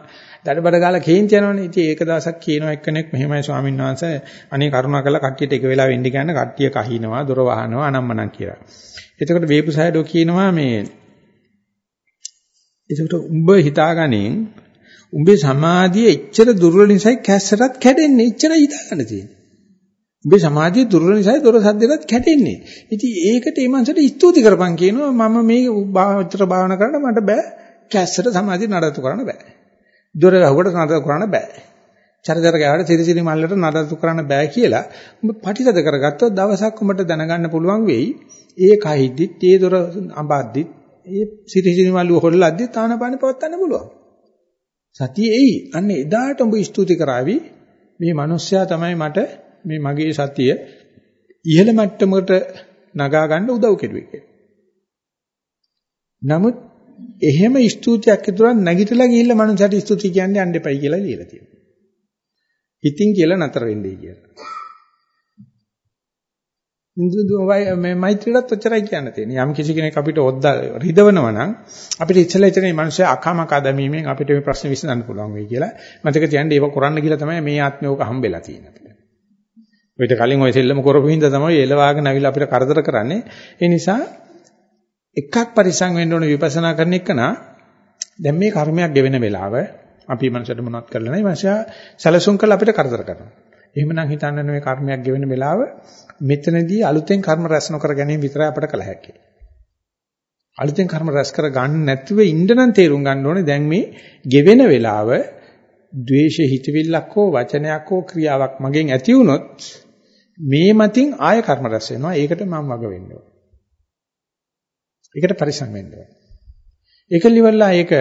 දඩබඩ ගාලා කේන්ති යනවනේ ඉතින් ඒක දවසක් කියනවා එක්කෙනෙක් මෙහෙමයි ස්වාමීන් වහන්සේ අනේ කරුණා කරලා කට්ටියට එක වෙලාවෙ ඉන්න කියන්න කට්ටිය කහිනවා දොර වහනවා අනම්මනම් කියලා එතකොට වේපුසයඩෝ කියනවා මේ ඒකට උඹ හිතාගනින් උඹේ සමාධිය එච්චර දුර්වල නිසායි කැස්සටත් කැඩෙන්නේ. එච්චරයි හිතාගන්න තියෙන්නේ. උඹේ සමාධිය දුර්වල නිසායි දොර සද්දෙටත් කැඩෙන්නේ. ඉතින් ඒකට ඒ මනසට ස්තුති කරපන් කියනවා මම මේ උත්තර භාවනා කරන්න මට බෑ. කැස්සට සමාධිය නඩත්තු කරන්න බෑ. දොර ගහුවට නඩත්තු කරන්න බෑ. චරචර ගාවට සිරිසිරි මල්ලට නඩත්තු කරන්න බෑ කියලා උඹ පටිතද කරගත්තොත් දවසක් උඹට දැනගන්න පුළුවන් වෙයි. ඒ කහිද්දිත් ඒ දොර අඹද්දිත් ඒ සිරිසිරි මල්ලුව හොල්ලද්දී තානපාන පවත්වන්න පුළුවන්. සතිය එයි. අන්න එදාට උඹ ස්තුති කරાવી මේ මිනිස්සයා තමයි මට මේ මගේ සතිය ඉහළ මට්ටමකට නගා ගන්න උදව් කෙරුවේ කියලා. නමුත් එහෙම ස්තුතියක් විතරක් නැගිටලා ගිහිල්ලා මනුස්සයට ස්තුති කියන්නේ යන්න එපයි කියලා ලියලා තියෙනවා. හිතින් කියලා නතර වෙන්නයි කියලා. මේ මෛත්‍රියටත් ඔච්චරයි කියන්න තියෙන්නේ. යම් කිසි කෙනෙක් අපිට ඔද්ද රිදවනවා නම් අපිට ඉස්සෙල්ලා ඉතින් මේ මිනිස්සු අකමක දමීමෙන් අපිට මේ ප්‍රශ්නේ විසඳන්න පුළුවන් වෙයි කියලා. මතක තියන්න ඒක කරන්න කියලා තමයි මේ ආත්මය ඕක හම්බෙලා තියෙන්නේ අපිට. ඔයිට කලින් ඔය සෙල්ලම කරපු හින්දා තමයි එලවාගෙන අවිලා අපිට කරදර කරන්නේ. ඒ නිසා එකක් පරිසං වෙන්න ඕනේ විපස්සනා කරන එක නා දැන් මේ කර්මයක් ගෙවෙන වෙලාව අපි මනසට මොනවත් කරලා නැහැ. මනසා සැලසුම් කරලා අපිට කරදර කරනවා. එහෙමනම් හිතන්න මේ කර්මයක් ගෙවෙන වෙලාව මෙතනදී අලුතෙන් කර්ම රැස් නොකර ගැනීම විතරයි අපිට කළ හැකියි. අලුතෙන් කර්ම රැස් කර ගන්න නැතුව ඉන්න නම් තේරුම් ගන්න ඕනේ දැන් මේ ගෙවෙන වෙලාව ද්වේෂ හිතවිල්ලක් හෝ වචනයක් හෝ ක්‍රියාවක් මගෙන් ඇති වුණොත් මේ මතින් ආය කර්ම රැස් වෙනවා. ඒකට මම වග වෙන්න ඕනේ. ඒකට පරිසම් වෙන්න ඕනේ. ඒක liverලා ඒක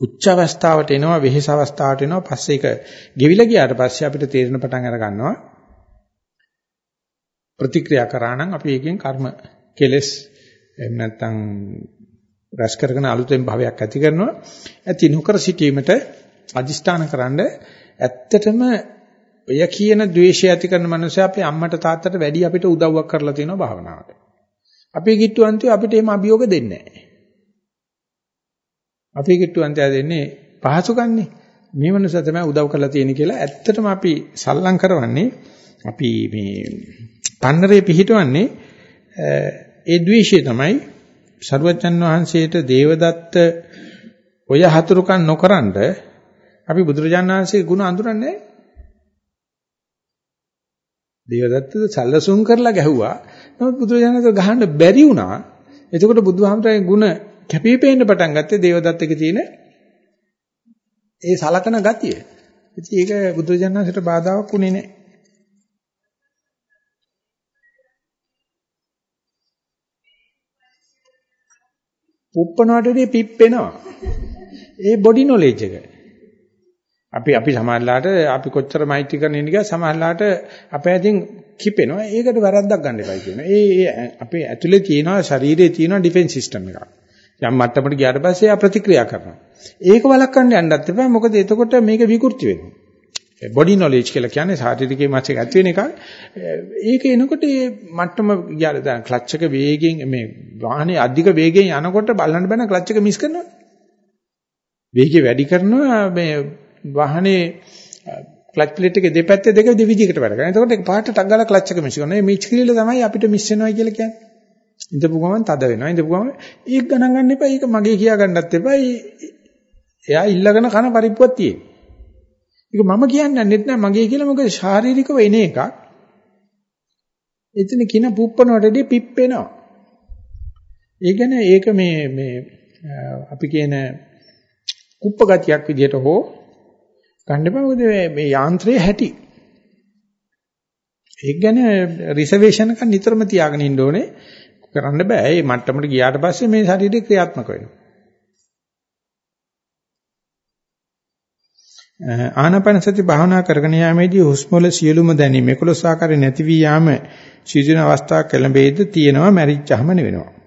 උච්ච අවස්ථාවට එනවා වෙහෙස අවස්ථාවට එනවා පස්සේ ඒක ගෙවිලා ගියාට පස්සේ අපිට තේරෙන පටන් අර ගන්නවා ප්‍රතික්‍රියා කරා නම් අපි එකෙන් කර්ම කෙලස් එහෙම නැත්නම් රැස් කරගෙන අලුතෙන් භවයක් ඇති කරනවා ඇති නොකර සිටීමට අදිෂ්ඨානකරනද ඇත්තටම ඔය කියන द्वේෂය ඇති කරන මනුස්සයා අපේ අම්මට තාත්තට වැඩි අපිට උදව්වක් කරලා තියෙනවා භාවනාවට. අපේ කිට්ටුවන්තිය අපිට එහෙම අභියෝග දෙන්නේ නැහැ. අපේ කිට්ටුවන්තිය දෙන්නේ පහසුකම්නේ. මේ මනුස්සයා තමයි උදව් කරලා තියෙන්නේ කියලා ඇත්තටම අපි සල්ලම් කරවන්නේ අපි මේ පන්නරේ පිහිටවන්නේ ඒ ද්වේෂය තමයි සරුවච්චන් වහන්සේට දේවදත්ත ඔය හතුරුකම් නොකරනද අපි බුදුරජාණන් වහන්සේගේ ගුණ අඳුරන්නේ දේවදත්තද සල්ලසුම් කරලා ගැහුවා නමුත් බුදුරජාණන් වහන්සේ ගහන්න බැරි වුණා එතකොට බුදුහාමරගේ ගුණ කැපිපෙන්න පටන් ගත්තේ දේවදත්තගේ තියෙන ඒ සලකන ගතිය ඉතින් ඒක බුදුරජාණන් වහන්සේට බාධාවක් උනේ නැහැ පුප්පනවටදී පිප්පෙනවා. ඒ බොඩි නොලෙජ් එක. අපි අපි සමාජලාට අපි කොච්චර මෛත්‍රී කරන ඉන්න ගියා සමාජලාට අපේ අතින් කිපෙනවා. ඒකට වැරද්දක් ගන්න එපයි කියනවා. ඒ අපේ ඇතුලේ තියෙනවා ශරීරයේ තියෙනවා ඩිෆෙන්ස් සිස්ටම් එකක්. යම් මට්ටමකට ගියාට පස්සේ ආ ප්‍රතික්‍රියා කරනවා. ඒක වළක්වන්න යන්නත් එපා. මොකද එතකොට මේක විකෘති වෙනවා. බොඩි නොලෙජ් කියලා කියන්නේ ශාරීරිකයේ මාස එක ඇති වෙන එකක්. ඒක එනකොට මේ මට්ටම ගියාද දැන් ක්ලච් එක වේගෙන් මේ වාහනේ අධික වේගෙන් යනකොට බලන්න බෑ ක්ලච් එක මිස් කරනවා. වේගය වැඩි කරනවා මේ වාහනේ ක්ලච් ප්ලේට් එකේ දෙපැත්තේ දෙක දෙවිදිහකට වැඩ කරනවා. එතකොට පාට ටක් ගාලා ක්ලච් එක මිස් කරනවා. මේ මිස් කිරීල තමයි අපිට මිස් වෙනවා කියලා කියන්නේ. ඉඳපු ගමන් තද වෙනවා. ඉඳපු ගමන් ඒක ගණන් ගන්න එපා. ඒක මගේ කියා ගන්නත් එපා. එයා ඉල්ලගෙන කන පරිප්පුවක් තියෙනවා. ඒක මම කියන්නේ නැහැ මගේ කියලා මොකද ශාරීරිකව එන එකක්. එතන කින පුප්පනකොටදී පිප්පෙනවා. ඒ කියන්නේ ඒක මේ මේ අපි කියන කුප්ප ගතියක් විදිහට හෝ ගන්න බෑ මොකද මේ යාන්ත්‍රයේ හැටි. ඒක ගැන රිසර්වේෂන් එකක් නිතරම තියාගෙන ඉන්න ඕනේ. කරන්න බෑ. මේ මට්ටමට ගියාට පස්සේ මේ ශරීරය ක්‍රියාත්මක වෙනවා. ආනාපාන සති භාවනා කරගෙන යාමේදී හුස්ම වල සියලුම දැනීම 11 ආකාරයෙන් නැති වී යාම සිදුවන අවස්ථාවක් කැළඹෙයිද තියෙනවා මැරිච්චාම නෙවෙනවා.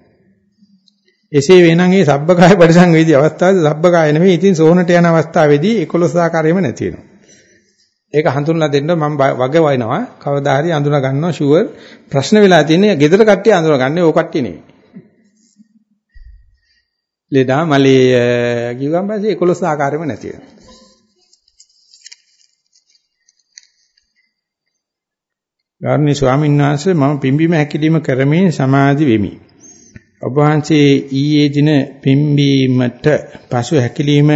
එසේ වෙනනම් ඒ සබ්බකාය පරිසංවේදී අවස්ථාවේ සබ්බකාය නෙවෙයි ඉතින් සෝනට යන අවස්ථාවේදී 11 ආකාරයෙම නැති වෙනවා. ඒක හඳුන්ලා දෙන්න මම වග වයින්නවා කවදා හරි අඳුන ගන්නවා ෂුවර් ප්‍රශ්න වෙලා තියෙන්නේ ගෙදර කට්ටිය අඳුන ගන්න ඕක කට්ටිය නෙවෙයි. ලෙඩා මලේ කිව්වම පස්සේ 11 ආකාරයෙම නැති වෙනවා. ගාර්ණී ස්වාමීන් වහන්සේ මම පිම්බීම හැකිලිම කරමින් සමාධි වෙමි. ඔබ වහන්සේ ඊයේ දින පිම්බීමට පසු හැකිලිම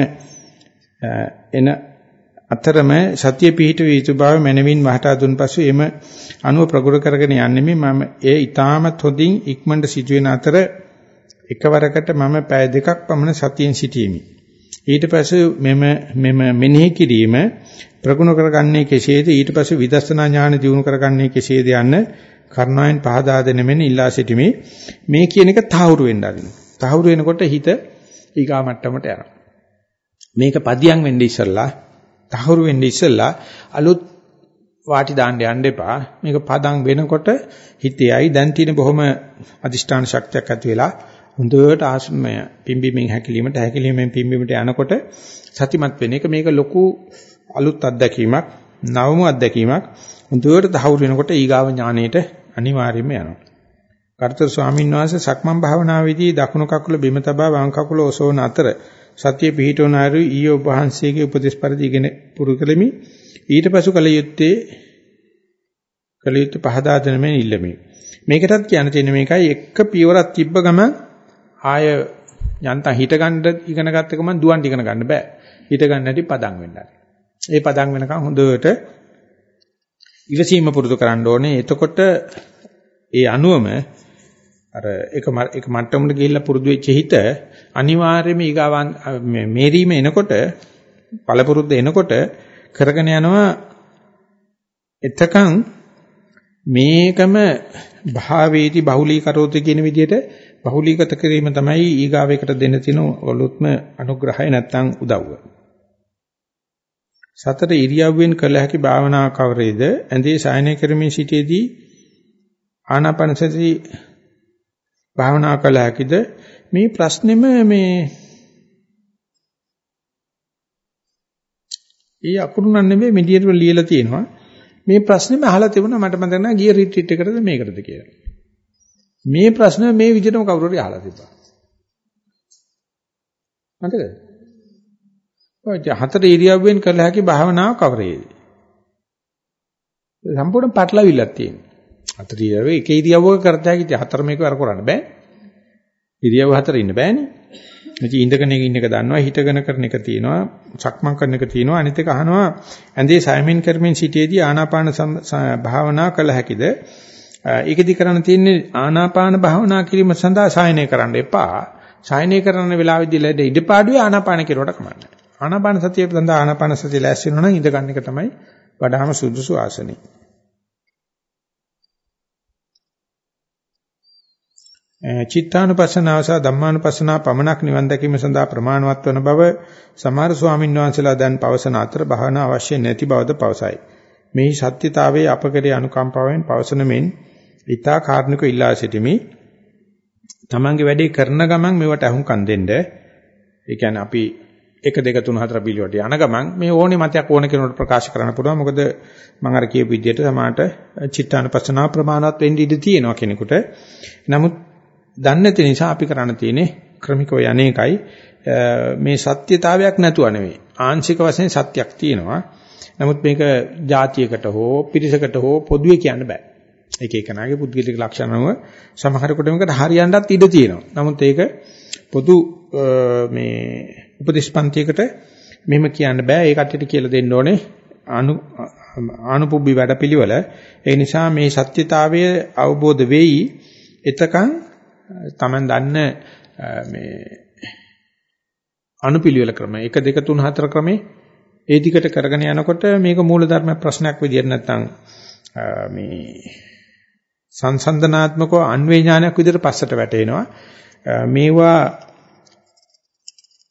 එන අතරම සතිය පිහිට වේ යුතු බව මනවින් වහටා දුන් පසු එම අනුව ප්‍රගුණ කරගෙන යන්නේ මම ඒ ඊටමත් හොඳින් ඉක්මනට සිදුවෙන අතර එකවරකට මම පැය දෙකක් පමණ සතියෙන් සිටීමි. ඊට පස්සේ මෙම මෙම මෙනෙහි කිරීම ප්‍රගුණ කරගන්නේ කෙසේද? ඊට පස්සේ විදර්ශනා ඥාන දියුණු කරගන්නේ කෙසේද යන්න කර්ණායන් පහදා දෙන මෙන්න ඉල්ලා සිටිමි. මේ කියන එක තහවුරු වෙන්න ආරින්න තහවුරු වෙනකොට හිත ඊගා මට්ටමට යනවා. මේක පදියම් වෙන්න ඉස්සෙල්ලා තහවුරු වෙන්න ඉස්සෙල්ලා අලුත් වාටි දාන්න යන්න එපා. මේක පදම් වෙනකොට හිතේයි දැන් තියෙන බොහොම අදිෂ්ඨාන ශක්තියක් ඇති වෙලා හොඳට ආස්මය පිම්බීමෙන් හැකිලීමට හැකිලීමෙන් පිම්බීමට යනකොට සතිමත් වෙන එක මේක ලොකු අලුත් අත්දැකීමක් නවමු අත්දැකීමක් හොඳට දහවුරු වෙනකොට ඊගාව ඥාණයට අනිවාර්යයෙන්ම යනවා. කර්තෘ ස්වාමීන් වහන්සේ සක්මන් භාවනාවේදී දකුණු කකුල බිම තබා වම් කකුල ඔසවන අතර සතිය පිහිටවන ආරු ඊයෝ වහන්සේගේ උපදේශ පරිදි ඉගෙන පුරු කළෙමි. ඊට පසු කල යුත්තේ කල යුත්තේ පහදා දෙන මෙන් ඉල්ලමි. මේකටත් කියන්න තියෙන මේකයි එක පියවරක් තිබ්බ ගම ආය යන්තම් හිට ගන්න ඉගෙන ගත්ත ගමන් දුවන් ඉගෙන ගන්න බෑ. හිට ගන්න නැති පදම් වෙන්න ඒ පදම් වෙනකන් හොඳට ඉවසීම පුරුදු කරන්න ඕනේ. එතකොට ඒ අනුවම අර එක එක මට්ටමකට ගිහිල්ලා පුරුදු වෙච්ච හිත අනිවාර්යයෙන්ම ඊගාවන් මේරීම එනකොට පළපුරුද්ද එනකොට කරගෙන යනවා එතකන් මේකම භාවේති බහුලීකරෝති කියන විදිහට බහුලීගත කිරීම තමයි ඊගාවයකට දෙන්න තියෙන ඔලුත්ම අනුග්‍රහය නැත්තම් උදව්ව. සතර ඉරියව්වෙන් කළ හැකි භාවනා කවරේද? ඇඳේ සායනය කරමින් සිටියේදී ආනාපානසති භාවනා කළ හැකිද? මේ ප්‍රශ්නෙම මේ ඒ අකුරු නම් නෙවෙයි මෙඩියට ලියලා තියෙනවා. මේ ප්‍රශ්නෙම අහලා තිබුණා මට මතක නැහැ ගිය රිට්‍රීට් එකකටද මේකටද කියලා. මේ ප්‍රශ්න මේ විදිහටම කවුරු හරි අහලා තිබ්බා. මතකද? ඔය හතර ඉරියව්වෙන් කළ හැකි භාවනාව කවරේද? සම්පූර්ණ පටලවිල්ලක් තියෙනවා. හතර ඉරියව්වේ එක ඉරියව්වක කරත හැකි හතර මේක වර කරන්න බෑ. ඉරියව් හතර ඉන්න බෑනේ. ඉතින් ඉඳගෙන ඉන්න එක දන්නවා හිටගෙන කරන එක තියෙනවා සක්මන් කරන එක තියෙනවා අනිත් එක අහනවා ඇඳේ සයමින් කරමින් සිටියේදී ආනාපාන භාවනා කළ හැකිද ඒකෙදි කරන්න තියෙන්නේ ආනාපාන භාවනා කිරීම සඳහා සායනය කරන්න එපා. සායනය කරන වෙලාවෙදී ලැබෙ ඉඩපාඩුවේ ආනාපාන කෙරුවට කමන්නේ ආනාපාන සතිය සඳහා ආනාපාන සතිය ලෑස්ති වෙනවා නම් ඉඳ ගන්න එක තමයි වඩාම සුදුසු ආසනෙ චිත්තානුපස්සනාව සහ ධම්මානුපස්සනාව පමණක් නිවන් දැකීම සඳහා ප්‍රමාණවත් වන බව සමහර ස්වාමීන් වහන්සේලා දැන් පවසන අතර භාවනා අවශ්‍ය නැති බවද පවසයි. මෙහි සත්‍යතාවයේ අපකරේ අනුකම්පාවෙන් පවසන මෙන් ඊතා කාරණික ඉල්ලා සිටිමි. තමන්ගේ වැඩේ කරන ගමන් මේවට අහුම්කම් දෙන්න. ඒ කියන්නේ අපි 1 2 3 4 පිළිවෙලට යන ගමන් මේ ඕනේ මතයක් ඕන කෙනෙකුට ප්‍රකාශ කරන්න පුළුවන්. මොකද මම අර කියපු විදිහට සමානට චිත්තානුපස්සනාව ප්‍රමාණවත් වෙන්න ඉඩ තියෙනවා කෙනෙකුට. නමුත් දන්නේ නැති නිසා අපි කරන්න තියෙන්නේ ක්‍රමිකව යන්නේකයි මේ සත්‍යතාවයක් නැතුව නෙවෙයි ආංශික වශයෙන් සත්‍යක් තියෙනවා නමුත් මේක જાතියකට හෝ පිරිසකට හෝ පොදුවේ කියන්න බෑ ඒක එකනාගේ පුද්ගලික ලක්ෂණව සමහරකට මේකට හරියන්නත් ඉඩ තියෙනවා. නමුත් ඒක පොදු මේ උපදේශපන්තියකට මෙහෙම කියන්න බෑ. ඒ කට්ටියට කියලා දෙන්න ඕනේ. අනු ආනුපුබ්බි වැඩපිළිවෙල. ඒ නිසා මේ සත්‍යතාවය අවබෝධ වෙයි. එතකන් Taman දන්න මේ අනුපිළිවෙල ක්‍රම 1 2 3 4 ක්‍රමේ ඒ දිගට කරගෙන යනකොට මේක මූලධර්ම ප්‍රශ්නයක් විදියට නැත්තම් මේ සංසන්දනාත්මකව අන්වේ ඥානයක් විදියට පස්සට වැටෙනවා මේවා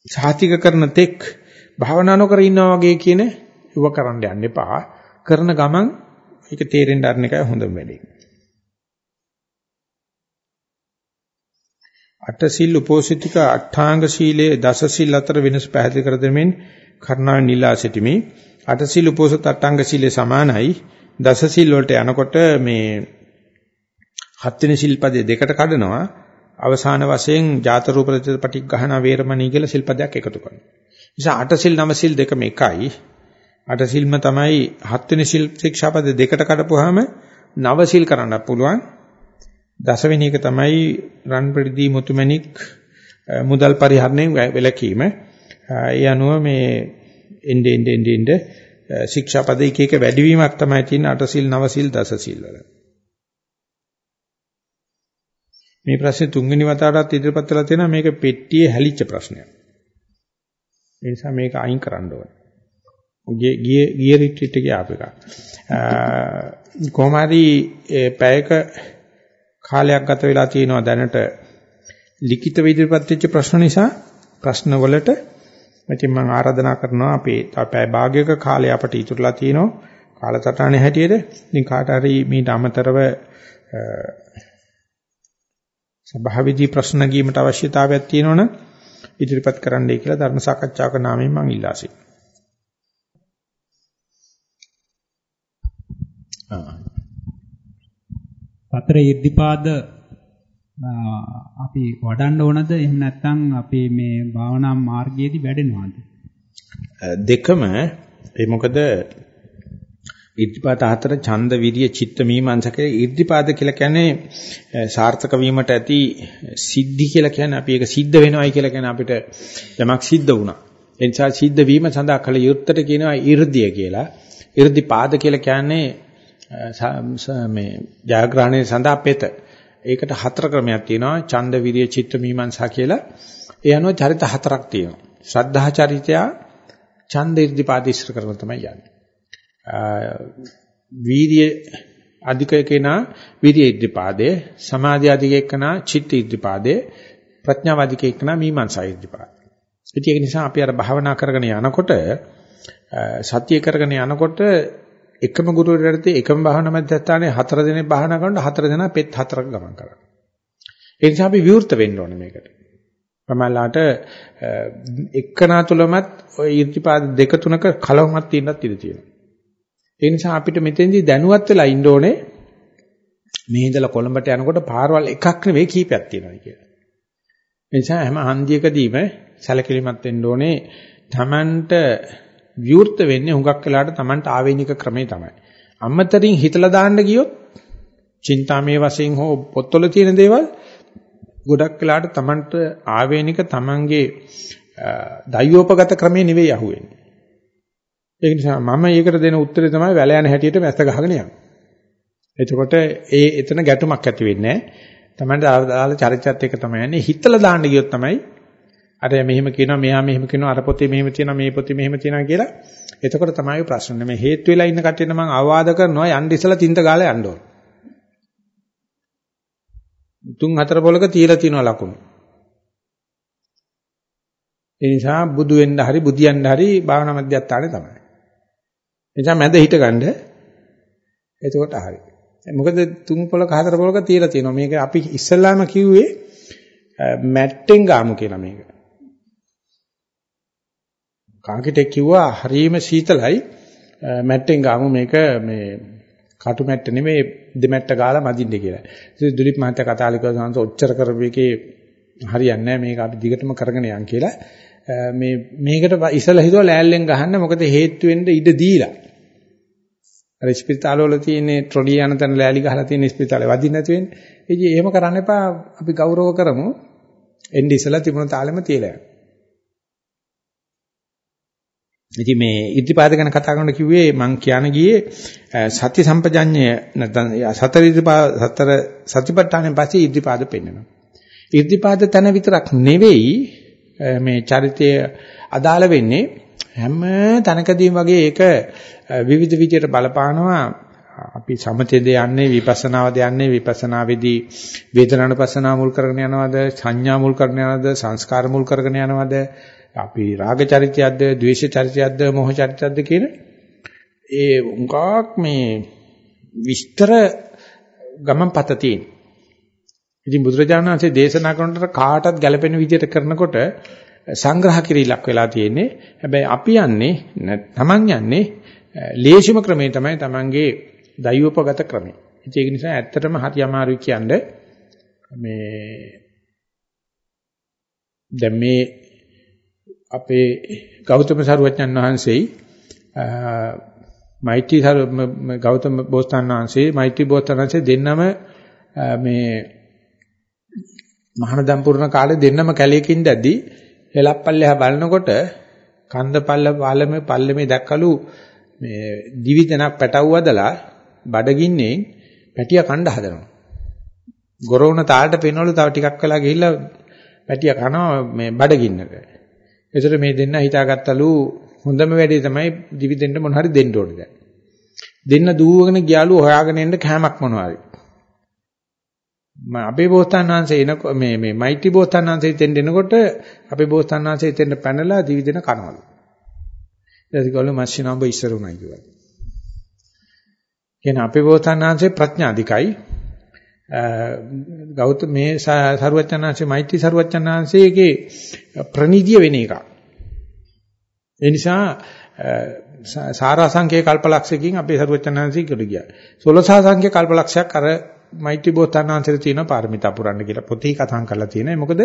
සාතික කරන තෙක් භාවනා නොකර ඉන්නවා වගේ කියන ඉව කරන්න යන්න එපා කරන ගමන් ඒක තේරෙන්න අරන එකයි හොඳම වැඩේ අටසිල් උපෝසිතික අට්ඨාංග සීලයේ දස සිල් අතර වෙනස පැහැදිලි කර දෙමින් කරුණාවෙන් නිලා සිටිමි. අටසිල් උපෝසත අට්ඨාංග සීලේ සමානයි. දස සිල් වලට යනකොට මේ හත්වෙනි සිල්පදේ දෙකට කඩනවා. අවසාන වශයෙන් ජාත රූප ප්‍රතිපටික් ගහන වේරමණී කියලා සිල්පදයක් එකතු කරනවා. නිසා අටසිල් නවසිල් දෙකම එකයි. අටසිල්ම තමයි හත්වෙනි සිල් ශික්ෂාපද දෙකට කඩපුවාම නවසිල් කරන්න පුළුවන්. දසවෙනි එක තමයි රන් ප්‍රතිදී මුතුමැණික් මුදල් පරිහරණයෙන් වැළකීම. ඒ අනුව මේ එnde end end end ශික්ෂා පද එක එක වැඩිවීමක් තමයි තියෙන අටසිල් නවසිල් දසසිල් වල. මේ ප්‍රශ්නේ තුන්වෙනි වතාවටත් ඉදිරිපත් වෙලා තියෙනවා මේක පෙට්ටියේ හැලිච්ච ප්‍රශ්නයක්. ඒ නිසා මේක අයින් කරන්න ඕනේ. ගිය ගිය ගිය රිට්‍රීට් එකේ ආපු එක. කොහොම හරි පැයක කාලයක් ගත වෙලා තියෙනවා දැනට ලිඛිත ඉදිරිපත් වෙච්ච ප්‍රශ්න නිසා ප්‍රශ්න වලට ඉතින් මම ආරාධනා කරනවා අපේ පැය භාගයක කාලය අපට ඉතුරුලා තියෙනවා කාලසටහනේ හැටියට ඉතින් කාට හරි මීට අමතරව සභාවේදී ප්‍රශ්න ගීමට අවශ්‍යතාවයක් තියෙනවනම් ඉදිරිපත් කරන්නයි කියලා ධර්ම සාකච්ඡාවක නාමයෙන් මම ඉල්ලා සිටිනවා. සතර ඉර්ධිපාද අපි වඩන්න ඕනද? එහෙම නැත්නම් අපි මේ භාවනා මාර්ගයේදී වැඩෙනවද? දෙකම ඒ මොකද ඉද්ධිපාද හතර ඡන්ද විරිය චිත්ත මීමන්සකේ ඉද්ධිපාද කියලා කියන්නේ සාර්ථක වීමට ඇති සිද්ධි කියලා කියන්නේ අපි ඒක සිද්ධ වෙනවයි කියලා කියන්නේ අපිට යමක් සිද්ධ වුණා. එනිසා සිද්ධ වීම සඳහා කල යුත්තට කියනවා 이르දිය කියලා. 이르දිපාද කියලා කියන්නේ මේ ජයග්‍රහණය සඳහා පෙත. ඒකට හතර ක්‍රමයක් තියෙනවා ඡන්ද විරිය චිත්ත මීමන්සා කියලා. ඒ අනුව චරිත හතරක් තියෙනවා. ශ්‍රද්ධා චරිතය ඡන්ද 이르දිපාද ඉස්සර කරන තමයි යන්නේ. වීර්ය අධික කෙනා විරිය ඉද්ධිපාදේ සමාධි අධික කෙනා චිත්ත ඉද්ධිපාදේ ප්‍රඥාව අධික කෙනා මීමන්සා ඉද්ධිපාදේ ඉතින් ඒක නිසා අපි අර භාවනා කරගෙන යනකොට සතිය කරගෙන යනකොට එකම ගුරුවරයාට එකම භාවනා මධ්‍යස්ථානයේ හතර දිනක් භාවනා කරනකොට හතර දෙනා පෙත් හතරක් ගමන් කරනවා. ඒ නිසා අපි විවෘත වෙන්න ඕනේ මේකට. ප්‍රමාලාට එක්කනා තුලමත් ওই ඊර්තිපාද දෙක තුනක කලවමක් තියෙනත් ඉඩ තියෙනවා. ඒ නිසා අපිට මෙතෙන්දී දැනුවත් වෙලා ඉන්න ඕනේ මේ ඉඳලා කොළඹට යනකොට පාරවල් එකක් නෙවෙයි කීපයක් තියෙනවා කියලා. ඒ නිසා හැම හන්දියකදීම සැලකිලිමත් වෙන්න ඕනේ Tamanට විවෘත වෙන්නේ හුඟක් වෙලාට Tamanට ආවේනික ක්‍රමේ තමයි. අම්මතරින් හිතලා දාන්න ගියොත් චින්තාමේ වශයෙන් හෝ පොත්වල තියෙන දේවල් ගොඩක් වෙලාට Tamanට ආවේනික Tamanගේ දයෝපගත ක්‍රමේ නෙවෙයි අහුවෙන්නේ. ඒක නිසා මම ඒකට දෙන උත්තරේ තමයි වැල යන හැටියට මැස්ස ගහගෙන යන්නේ. එතකොට ඒ එතන ගැටුමක් ඇති වෙන්නේ නැහැ. තමයි දාලා චරිතයත් එක තමයි යන්නේ. හිතලා දාන්න ගියොත් තමයි අර මෙහෙම කියනවා මෙහා මෙහෙම කියනවා අර පොතේ මෙහෙම තියෙනවා මේ පොතේ මෙහෙම තියෙනවා කියලා. එතකොට තමයි ප්‍රශ්නේ. මේ හේතු වෙලා ඉන්න කට්ටියට මම අවවාද කරනවා යන්න ඉස්සලා තින්ත ගාලා යන්න ඕන. තුන් හතර පොලක තියලා තියෙනවා ලකුණු. ඒ නිසා බුදු වෙන්න හරි බුදියන්න හරි භාවනා මධ්‍යස්ථානේ තමයි. එනිසා මැද හිටගන්න. එතකොට හරි. මොකද තුන් පොලක හතර පොලක තියලා තියෙනවා. මේක අපි ඉස්සල්ලාම කිව්වේ මැට්ටෙන් ගාමු කියලා මේක. කාකිටෙක් කිව්වා හරීම සීතලයි මැට්ටෙන් ගාමු මේක මේ කටු මැට්ට නෙමෙයි දෙමැට්ට ගාලා මදින්න කියලා. ඉතින් දුලිප් මහත්තයා කතාලිකව සංස ඔච්චර කරපු එකේ හරියන්නේ නැහැ මේක අපි දිගටම කරගෙන යන් කියලා. මේ මේකට ඉස්සලා හිතුවා ලෑල්ලෙන් ගහන්න මොකද හේතු වෙන්න ඉඩ දීලා. අර ස්පිරිතාල වල තියෙන ට්‍රොලි යන තැන ලෑලි ගහලා තියෙන ස්පිරිතාලේ වදින්න නැති වෙන්නේ. ඉතින් එහෙම කරන්න එපා අපි ගෞරව කරමු. එන්නේ ඉස්සලා තිබුණ තාලෙම තියලා. ඉතින් මේ ඉද්ධිපාද ගැන කතා කරනකොට කිව්වේ මං කියන ගියේ සති සම්පජඤ්ඤය නැත්නම් සතර ඉද්ධිපාද සතර සතිපට්ඨානෙන් පස්සේ ඉද්ධිපාද පෙන්වනවා. ඉද්ධිපාද තන විතරක් නෙවෙයි මේ චරිතය අදාළ වෙන්නේ හැම තැනකදීම වගේ ඒක විවිධ විදියට බලපානවා අපි සමතේද යන්නේ විපස්සනාවද යන්නේ විපස්සනාවේදී වේදනානුපස්සනාව මුල් කරගෙන යනවද සංඥා මුල් කරගෙන යනවද සංස්කාර මුල් කරගෙන යනවද අපි රාග චරිතයක්ද ද්වේෂ චරිතයක්ද මොහ චරිතයක්ද කියන ඒ උංගාක් මේ විස්තර ගමන්පත තියෙන. ඉතින් බුදුරජාණන් වහන්සේ දේශනා කරනකොට කාටත් ගැළපෙන විදිහට කරනකොට සංග්‍රහ කිරීලක් වෙලා තියෙන්නේ. හැබැයි අපි යන්නේ තමන් යන්නේ ලේසිම ක්‍රමේ තමයි තමන්ගේ දෛවෝපගත ක්‍රමය. ඒක නිසා ඇත්තටම හරි අමාරුයි කියන්නේ මේ දැන් මේ අපේ ගෞතම සරුවච්චන් වහන්සේයි මෛත්‍රී සරු ගෞතම බෝසතාණන් වහන්සේ මෛත්‍රී බෝසතාණන් වහන්සේ දෙන්නම මේ මහානදම් පුරන කාලේ දෙන්නම කැලේකින් දැද්දි හෙලප්පල්ලෙහා බලනකොට කන්ද පල්ල පාලමේ පල්ලමේ දැක්කලු මේ දිවි දෙනක් පැටවු වදලා බඩගින්නේ පැටියා කණ්ඩ හදනවා. ගොරවුන තාලට පෙනවලු තව ටිකක් වෙලා ගිහිල්ලා පැටියා කනවා මේ බඩගින්නක. ඒතර මේ දෙන්න හිතාගත්තලු හොඳම වැඩේ තමයි දිවි දෙන්න මොන හරි දෙන්න ඕනේ දැන්. දෙන්න දුවගෙන ගියාලු හොයාගෙන එන්න කෑමක් මොනවා හරි. අපේ බෝසතාන් වහන්සේ එන මේ මේ මෛත්‍රී බෝසතාන් වහන්සේ දෙන්න එනකොට අපේ බෝසතාන් වහන්සේ දෙන්න පැනලා දිවි දෙන කනවලු. ඊට පස්සේ මස්සිනාඹ ඉස්සර උනායි කිව්වා. කියන අපේ බෝසතාන් වහන්සේ ප්‍රඥාධිකයි. ගෞතම මේ සරුවචනාංශේ මෛත්‍රී සරුවචනාංශයේගේ ප්‍රනිධිය වෙන එක. ඒ නිසා සාරාසංඛ්‍ය කල්පලක්ෂයකින් අපේ සරුවචනාංශي ඉක්කට ගියා. 16 සංඛ්‍ය කල්පලක්ෂයක් අර මෛත්‍රී බෝසතාණන්සර තියෙන පාරමිතා පුරන්න කියලා පොතේ කතා කරලා තියෙනවා. මොකද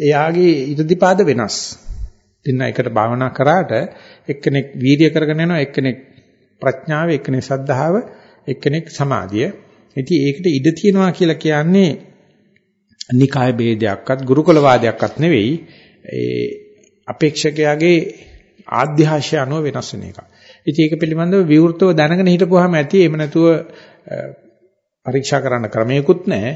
එයාගේ ඉදිරිපාද වෙනස්. දෙන්න එකට භාවනා කරාට එක්කෙනෙක් වීර්ය කරගෙන යනවා එක්කෙනෙක් ප්‍රඥාව එක්කෙනෙක් සද්ධාව එක්කෙනෙක් සමාධිය. ඉතින් ඒකට ඉඩ තියනවා කියලා කියන්නේ නිකාය ભેදයක්වත් ගුරුකුල වාදයක්වත් නෙවෙයි. ඒ අපේක්ෂකයාගේ ආධ්‍යාශය අනුව වෙනස් වෙන එකක්. ඉතින් ඒක පිළිබඳව විවෘතව දැනගෙන හිටපුවාම ඇති එහෙම නැතුව පරීක්ෂා කරන්න ක්‍රමයකුත් නැහැ.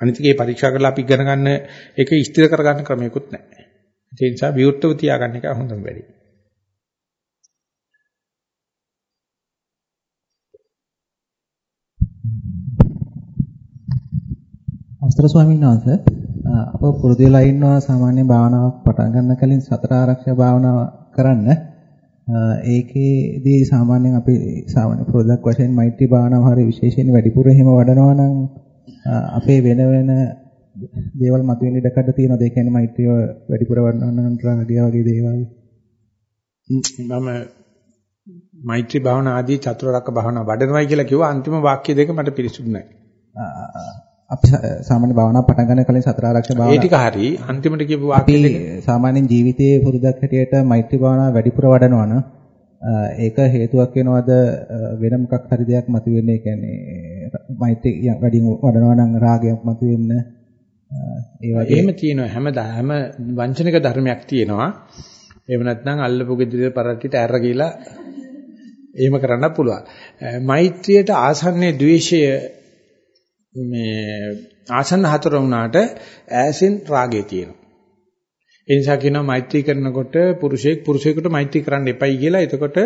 අනිතිකේ පරීක්ෂා කරලා අපි ඉගෙන ගන්න ඒක ස්ථිර කරගන්න ක්‍රමයකුත් නැහැ. ඒ නිසා විවෘතව තියාගන්න එක හොඳම වැඩි. අවස්ථර ස්වාමීන් වහන්සේ අප පුරුදු වෙලා ඉන්නවා සාමාන්‍ය භාවනාවක් පටන් ගන්න කලින් සතර ආරක්ෂා භාවනාව කරන්න. ඒකේදී සාමාන්‍යයෙන් අපි සාමාන්‍ය පුරුද්දක් වශයෙන් මෛත්‍රී භාවනාව හරිය විශේෂයෙන් වැඩිපුර එහෙම වඩනවා නම් අපේ වෙන වෙන දේවල් මතුවෙන ඉඩකඩ තියෙනවා. ඒ කියන්නේ මෛත්‍රිය වැඩිපුර වඩනවා නම් රාගය වගේ දේවල්. මම මෛත්‍රී භාවනා ආදී චතුරාර්යක භාවනා වඩනවායි කියලා කිව්වා අන්තිම වාක්‍ය දෙක මට පිරිසුදු නැහැ. අපි සාමාන්‍ය භාවනා පටන් ගන්න කලින් සතර ආරක්ෂක භාවනා ඒ ටික හරි. අන්තිමට කියපු වාක්‍ය දෙක. සාමාන්‍යයෙන් ජීවිතයේ පුරුද්දක් හැටියට මෛත්‍රී භාවනා වැඩිපුර වඩනවා නම් ඒක හේතුවක් වෙනවද වෙන මොකක් හරි දෙයක් මතුවෙන්නේ? කියන්නේ මෛත්‍රී වැඩි වඩනවා නම් රාගයක් මතුවෙන්න ඒ වගේ. එහෙම තියෙනවා. හැම හැම වංචනික ධර්මයක් තියෙනවා. එහෙම නැත්නම් අල්ලපු ගෙදර පරට්ටිට ඇර ගිලා එහෙම කරන්න පුළුවන්. මෛත්‍රියට ආසන්නේ ද්වේෂය මේ ආසන්න හතර වුණාට ඈසෙන් රාගය තියෙනවා. ඒ නිසා කියනවා මෛත්‍රී කරනකොට පුරුෂයෙක් පුරුෂයෙකුට මෛත්‍රී කරන්න එපයි කියලා. එතකොට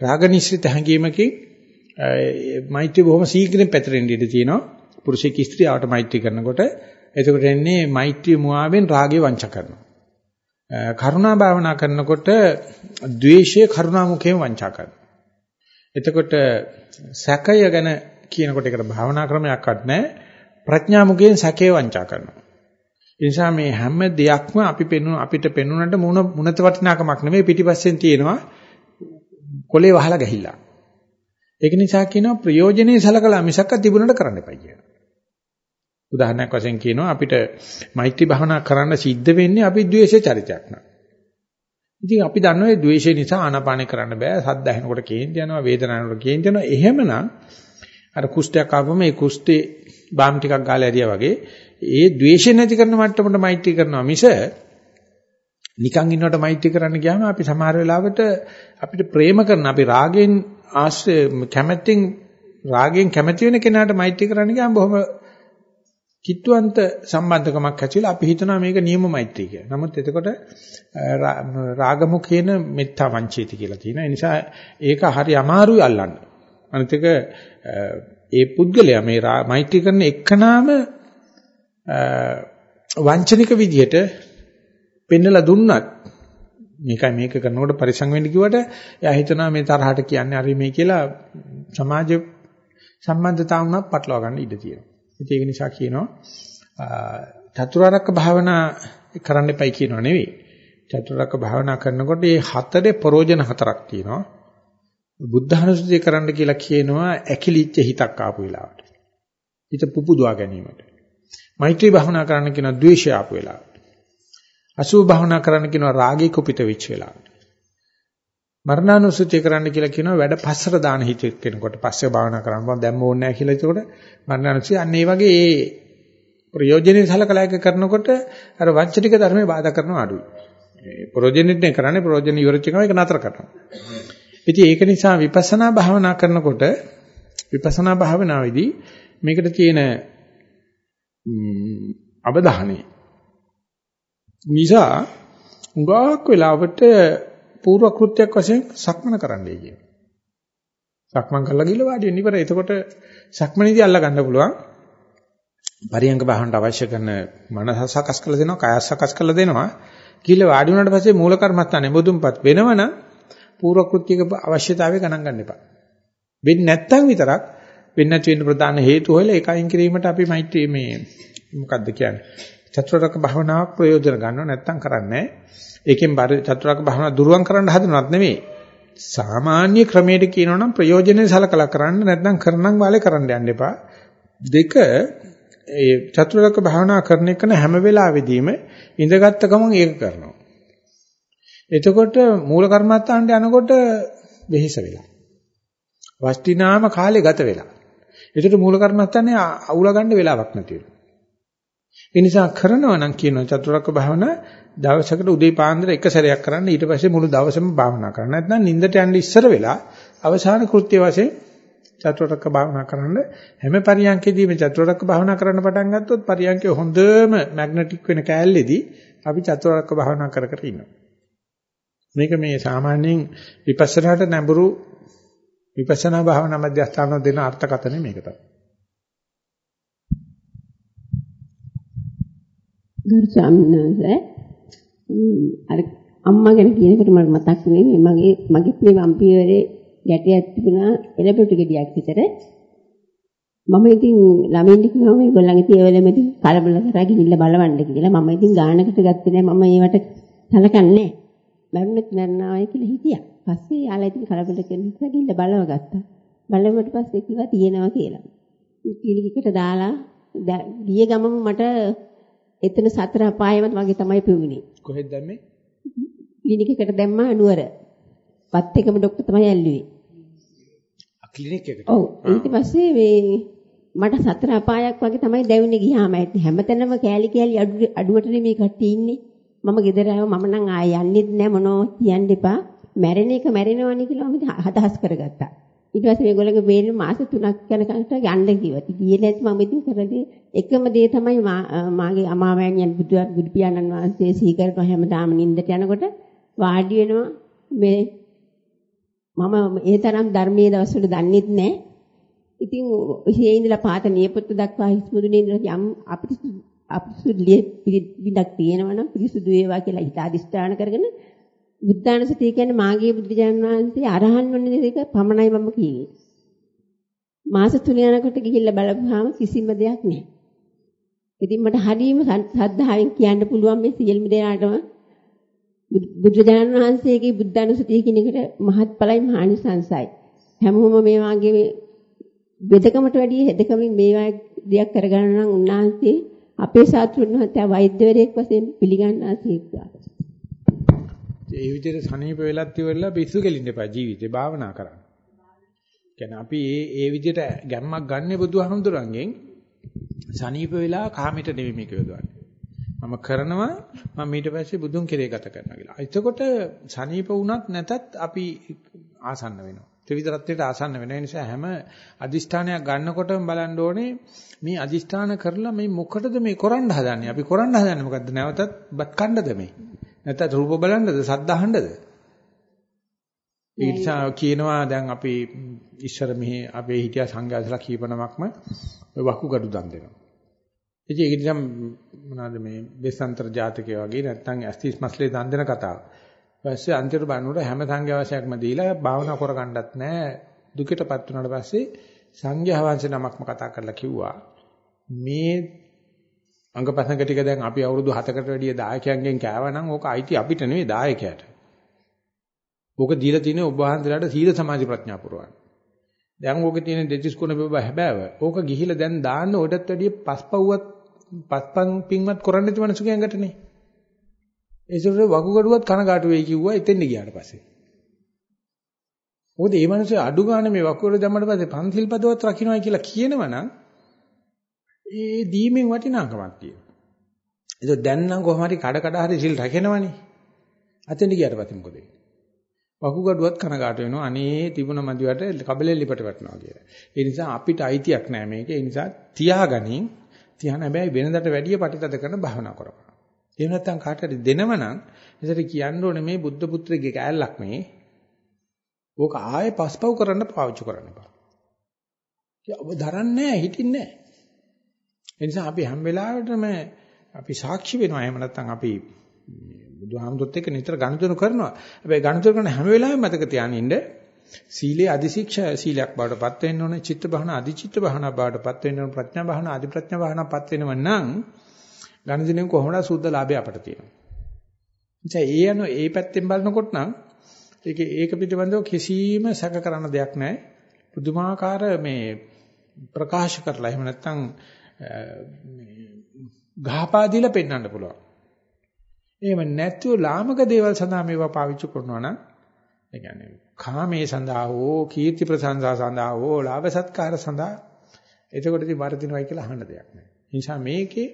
රාග නිශ්චිත හැඟීමකින් මෛත්‍රී බොහොම ශීඝ්‍රයෙන් පැතිරෙන්න ඉඩ තියෙනවා. පුරුෂයෙක් ස්ත්‍රියට මෛත්‍රී කරනකොට එතකොට එන්නේ මෛත්‍රී මුවාවෙන් රාගය වංච කරනවා. කරුණා භාවනා කරනකොට ද්වේෂය කරුණා මුඛයෙන් වංචා කරනවා. එතකොට සැකය ගැන කියනකොට ඒකට භාවනා ක්‍රමයක්වත් නැහැ. ප්‍රඥා මුගයෙන් සැකේ වංචා කරනවා. ඒ නිසා මේ හැම දෙයක්ම අපි පෙන්වන අපිට පෙන්වන්නට මුණ මුණත වටිනාකමක් නෙමෙයි පිටිපස්සෙන් තියෙනවා කොලේ වහලා ගහිලා. ඒක නිසා කියනවා ප්‍රයෝජනේ සලකලා මිසක්ක තිබුණට කරන්න එපා කියලා. උදාහරණයක් වශයෙන් කියනවා අපිට මෛත්‍රී භාවනා කරන්න සිද්ධ වෙන්නේ අපි ද්වේෂ චරිතයක් නා. ඉතින් අපි දන්නවා මේ ද්වේෂය නිසා ආනාපානේ කරන්න බෑ. සද්ද ඇහෙනකොට කේන්ති යනවා, වේදනාවනකොට කේන්ති යනවා. එහෙමනම් අර කුෂ්ඨයක් ආවම මේ කුෂ්ඨේ බාම් ටිකක් ගාලා ඇරියා වගේ ඒ ද්වේෂය නැති කරන මට්ටමට මෛත්‍රී කරනවා මිස නිකන් ඉන්නකොට මෛත්‍රී කරන්න ගියාම අපි සමහර වෙලාවට අපිට ප්‍රේම කරන අපි රාගෙන් ආශ්‍රය කැමැත්තෙන් රාගෙන් කැමැති වෙන කෙනාට මෛත්‍රී කරන්න ගියාම බොහොම කිට්ටුවන්ත සම්බන්ධකමක් ඇතිවලා අපි හිතනවා මේක නියම මෛත්‍රී කියලා. නමුත් එතකොට රාගමුඛේන මෙත්තා වංචේති කියලා තියෙනවා. ඒ නිසා ඒක හරි අමාරුයි අල්ලන්න. අනිත් එක ඒ පුද්ගලයා මේ මෛත්‍රී කරන එක්කනාම වංචනික විදියට පෙන්නලා දුන්නත් මේකයි මේක කරනකොට පරිසං වෙන්න කිව්වට එයා හිතනවා මේ තරහට කියන්නේ හරි මේ කියලා සමාජ සම්බන්ධතාව උනත් පටලවා ගන්න ඉඩ තියෙනවා. ඒක නිසා කියනවා චතුරාර්යක භාවනා කරන්න එපයි කියනවා නෙවෙයි. චතුරාර්යක භාවනා කරනකොට මේ හතරේ ප්‍රෝජන හතරක් තියෙනවා. බුද්ධහනුසුතිය කරන්න කියලා කියනවා ඇකිලිච්ච හිතක් ආපු වෙලාවට. හිත පුපුදවා ගැනීමට. මෛත්‍රී භාවනා කරන්න කියනවා ද්වේෂය ආපු වෙලාවට. අසුභ භාවනා කරන්න කියනවා රාගී කුපිත වෙච්ච වෙලාවට. මරණානුසුතිය කරන්න කියලා කියනවා වැඩ පස්සට දාන හිත කෙනකොට පස්සේ භාවනා කරන්න බෑ දැම්ම ඕනේ නැහැ කියලා ඒකට මරණානුසුතිය අන්න ඒ වගේ ඒ ප්‍රයෝජනෙට සලකලා එක කරනකොට අර වංචනික ධර්මේ බාධා කරනවා අඩුයි. ඒ ප්‍රයෝජනෙත් නේ කරන්නේ ප්‍රයෝජන ඉවරච්ච එකම ඒක නතර කරනවා. ඉතින් ඒක නිසා විපස්සනා භාවනා කරනකොට විපස්සනා භාවනාවේදී මේකට තියෙන අවධානය නිසා උගාක් වෙලාවට පූර්ව කෘත්‍යයක් වශයෙන් සක්මන කරන්නයි කියන්නේ. සක්මන් කරලා ගිහලා වාඩි වෙන්න ඉවරයි. එතකොට සක්මනේදී අල්ලා ගන්න පුළුවන්. පරියංග භාවනට අවශ්‍ය කරන මනස සකස් කරලා දෙනවා, කය සකස් කරලා දෙනවා. ගිහලා වාඩි වුණාට පස්සේ මූල කර්මස්ථානේ මුදුන්පත් වෙනවනම් පූර්ව කෘත්‍යක අවශ්‍යතාවය ගණන් ගන්න එපා. වෙන්නේ නැත්තම් විතරක් වෙන්නේ නැති වෙන්න ප්‍රධාන හේතු හොයලා ඒක අයින් කිරීමට අපි මෛත්‍රී මේ මොකද්ද කියන්නේ? චතුරාර්යක භවනාවක් ප්‍රයෝජන ගන්නව නැත්තම් කරන්නේ ඒකෙන් චතුරාර්යක භවනාව දුරුවන් කරන්න හදනවත් නෙමෙයි. සාමාන්‍ය ක්‍රමයට කියනවනම් ප්‍රයෝජනෙ සලකලා කරන්න නැත්නම් කරනම් වාලේ කරන්න යන්න එපා. දෙක ඒ චතුරාර්ය භාවනා කරන එක හැම වෙලාවෙදීම ඉඳගත්ත ගමන් ඒක කරනවා. එතකොට මූල කර්මත්තාන්ට යනකොට වෙහිස වෙලා. වස්තිනාම කාලේ ගත වෙලා. ඒකට මූල කර්මත්තානේ අවුල ගන්න වෙලාවක් නැති වෙනවා. ඒ නිසා කරනවා නම් කියන චතුරාර්ය භාවනා දවසකට උදේ පාන්දර එක සැරයක් කරන්න ඊට පස්සේ මුළු දවසම භාවනා කරන්න. නැත්නම් නිින්දට යන්න ඉස්සර වෙලා අවසාන කෘත්‍ය වශයෙන් චතුරාර්ය භාවනා කරන්න හැම පරියන්කෙදීම චතුරාර්ය භාවනා කරන්න පටන් ගත්තොත් පරියන්කේ හොඳම මැග්නටික් වෙන කෑල්ලේදී අපි චතුරාර්ය භාවනා කර කර ඉන්නවා. මේක මේ සාමාන්‍යයෙන් විපස්සනාට නැඹුරු විපස්සනා භාවනා මධ්‍යස්ථාන දෙන අර්ථකථනය මේක තමයි. ගරු ස්වාමීන් අර අම්මා ගැන කියනකොට මට මතක් වෙන්නේ මගේ මගේ මේ වම්පියරේ ගැටියක් තිබුණා එළපොටු ගෙඩියක් විතර. මම ඉතින් ළමින්ට කිව්වම ඒගොල්ලන්ගේ තියවලම ඉතින් කලබල කරලා ගිහිල්ලා බලවන්න කියලා. මම ඉතින් ගානකට ගත්තේ නැහැ. මම ඒවට සලකන්නේ නැහැ. මරුණත් මරණාවයි කියලා හිතියා. පස්සේ යාලා ඉතින් කලබල කරන නිසා ගිහිල්ලා බලව ගත්තා. බලවට පස්සේ කිව්වා තියෙනවා කියලා. ක්ලිනික් එකට දාලා ගිය ගමම මට එතන සතර අපායමත් වගේ තමයි පෙවුනේ. කොහෙද දැම්මේ? ක්ලිනික් එකට දැම්මා නුවර. වත් එකම ડોක්ටර් තමයි ඇල්ලුවේ. ක්ලිනික් එකට. ඔව් ඊට පස්සේ මේ මට සතර අපායක් වගේ තමයි දැවුනේ ගියාම හැමතැනම කෑලි කෑලි අඩුවට නෙමේ කට්ටිය ඉන්නේ. මම ගෙදර ආව මම නම් ආයෙ යන්නෙත් නෑ මොනෝ කියන්න එපා. මැරෙන එක මැරෙනවනේ කියලා මම අදහස් කරගත්තා. ඊට පස්සේ මේගොල්ලෝගේ බේරෙන මාස 3ක් යනකන්ට යන්න කිව්වා. ගියේ නැති මම ඉතින් කරන්නේ එකම දේ තමයි මාගේ අමාමෑණියන් බුදු බුදු පියාණන් වහන්සේ සිහි කරන හැමදාම නිින්දට යනකොට වාඩි වෙනවා මේ මම ඒ තරම් ධර්මයේ දවස්වල දන්නෙත් නැහැ. ඉතින් ඉහේ ඉඳලා පාත නියපොත්තු දක්වා හිස්මුදුනේ ඉඳලා යම් අපිරිසුදු අපිරිසුදු විදක් තියෙනවා නම් පිරිසුදු වේවා කියලා හිත අදිස්ත්‍රාණ කරගෙන බුද්ධාන සතිය කියන්නේ මාගේ බුදුරජාණන් වහන්සේ අරහන් වන දෙයක පමණයි මම කියේ. මාස 3 යනකොට ගිහිල්ලා බලපුවාම කිසිම දෙයක් නැහැ. ඉතින් මට හරියම සද්ධාවෙන් කියන්න පුළුවන් මේ සියලුම දෙනාටම බුදුරජාණන් වහන්සේගේ බුද්ධානුස්සතිය කියන එකට මහත්ඵලයි මහානිසංසයි. හැමෝම මේ වාගේ වෙදකමට වැඩිය හෙදකමින් මේවා දෙයක් කරගන්න නම් උන්වහන්සේ අපේ ශාස්ත්‍රඥ මහත්තයා වෛද්‍යවරයෙක් වශයෙන් පිළිගන්නා සීක්වා. ඒ විදිහට සනීප වෙලත් ඉවරලා පිස්සු කෙලින්න එපා ජීවිතේ භාවනා කරන්න. කියන්නේ අපි මේ ඒ විදිහට ගැම්මක් ගන්න බුදුහාමුදුරන්ගෙන් සනීප වෙලා කාමයට නෙවෙයි මේක යොදවන්නේ. මම කරනවා මම ඊට පස්සේ බුදුන් කෙරේ ගත කරනවා කියලා. එතකොට සනීප වුණත් නැතත් අපි ආසන්න වෙනවා. ත්‍රිවිධ රත්නයට ආසන්න වෙන නිසා හැම අදිෂ්ඨානයක් ගන්නකොටම බලන්න ඕනේ මේ අදිෂ්ඨාන කරලා මේ මොකටද මේ කරන්න හදන්නේ? අපි කරන්න හදන්නේ මොකද්ද? නැවතත් බත් කන්නද මේ? නැත්නම් රූප බලන්නද? සද්ද අහන්නද? ඒ නිසා කියනවා දැන් අපි ඉස්සර මෙහි අපේ හිටියා සංඝයාසලා කීපනමක්ම වකුගඩු දන් දෙනවා. ඉතින් ඒක නිසා මොනවාද මේ බෙසන්තර ජාතකය වගේ නැත්නම් ඇස්තිස් මස්ලේ දන් දෙන කතාව. ඊපස්සේ අන්තිමට බලනකොට හැම සංඝයාසයක්ම දීලා භාවනා කරගන්නත් නැහැ. දුකටපත් වුණාට පස්සේ සංඝයා වහන්සේ නමක්ම කතා කරලා කිව්වා මේ අංගපසංග ටික දැන් අපි අවුරුදු 7කට වැඩිය දායකයන්ගෙන් කෑවනම් ඕක අයිති අපිට නෙවෙයි දායකයාට. ඕක දීලා තියෙන්නේ ඔබ වහන්සේලාට සීල සමාධි ප්‍රඥා පුරවන්න. දැන් ඕකේ තියෙන දෙතිස් කුණ බබ හැබෑව. ඕක ගිහිලා දැන් දාන්න ඔඩත් වැඩිය පස්පව්වත් පස්පන් පින්වත් කරන්න නැති මනසක ඇඟටනේ. ඒසොර වකුගඩුවත් කනගාටු වෙයි කිව්වා එතෙන්ද ගියාට පස්සේ. මොකද මේ මිනිස්සු අඩු ගන්න මේ වකුගඩු දැම්මට පස්සේ පන්සිල් පදවත් රකින්නයි කියලා කියනවනම් ඒ දීමෙන් වටිනාකමක් තියෙනවා. ඒක දැන් නම් කොහොම හරි කඩ කඩ හරි සිල් රැකෙනවනේ. අතෙන්ද ගියාට පස්සේ මොකද වෙන්නේ? වකුගඩුවත් කනගාට වෙනවා. අනේ තිබුණ මදිවට කබලෙ ලිපට වැටෙනවා කියලා. ඒ නිසා අපිට අයිතියක් නැහැ මේක. ඒ නිසා තියාගනින් තියන හැබැයි වෙනදට වැඩිය පටිතද කරන භාවනා කරපන්. එහෙම නැත්නම් කාට හරි දෙනවනම් එසට කියන්න ඕනේ මේ බුද්ධ පුත්‍රගේ කෑල්ලක් මේ. ඕක ආයේ පස්පව් කරන්න පාවිච්චි කරන්න බෑ. ඔබ දරන්නේ නැහැ, හිටින්නේ නැහැ. ඒ නිසා අපි හැම වෙලාවෙටම අපි සාක්ෂි වෙනවා. එහෙම නැත්නම් අපි බුදුහාමුදුරුත් එක්ක නිතර ගනුදෙනු කරනවා. හැබැයි ගනුදෙනු කරන හැම වෙලාවෙම මතක තියාගෙන ඉන්න සීලේ අධිශික්ෂා සීලයක් බවට පත් වෙන්න ඕනේ. චිත්ත භාවනා අධිචිත්ත භාවනා බවට පත් වෙන්න ඕනේ. ප්‍රඥා භාවනා අධි ප්‍රඥා භාවනා පත් වෙනව නම් ගනුදෙනුෙන් කොහොමද සුද්ධ ලාභය අපට තියෙනවා. එනිසා ඒ යන ඒ පැත්තෙන් බලනකොට නම් ඒක ඒක පිටිබඳව කිසිම සැක කරන්න දෙයක් නැහැ. පුදුමාකාර මේ ප්‍රකාශ කරලා එහෙම නැත්නම් ගහපා දීලා පෙන්වන්න පුළුවන්. එහෙම නැත්නම් ලාමක දේවල් සඳහා මේවා පාවිච්චි කරනවා නම් ඒ කියන්නේ කාමයේ සඳහා හෝ කීර්ති ප්‍රශංසා සඳහා හෝ ලාභ සත්කාර සඳහා එතකොට ඉතින් වර්ධිනවයි කියලා අහන්න දෙයක් නැහැ. ඒ නිසා මේකේ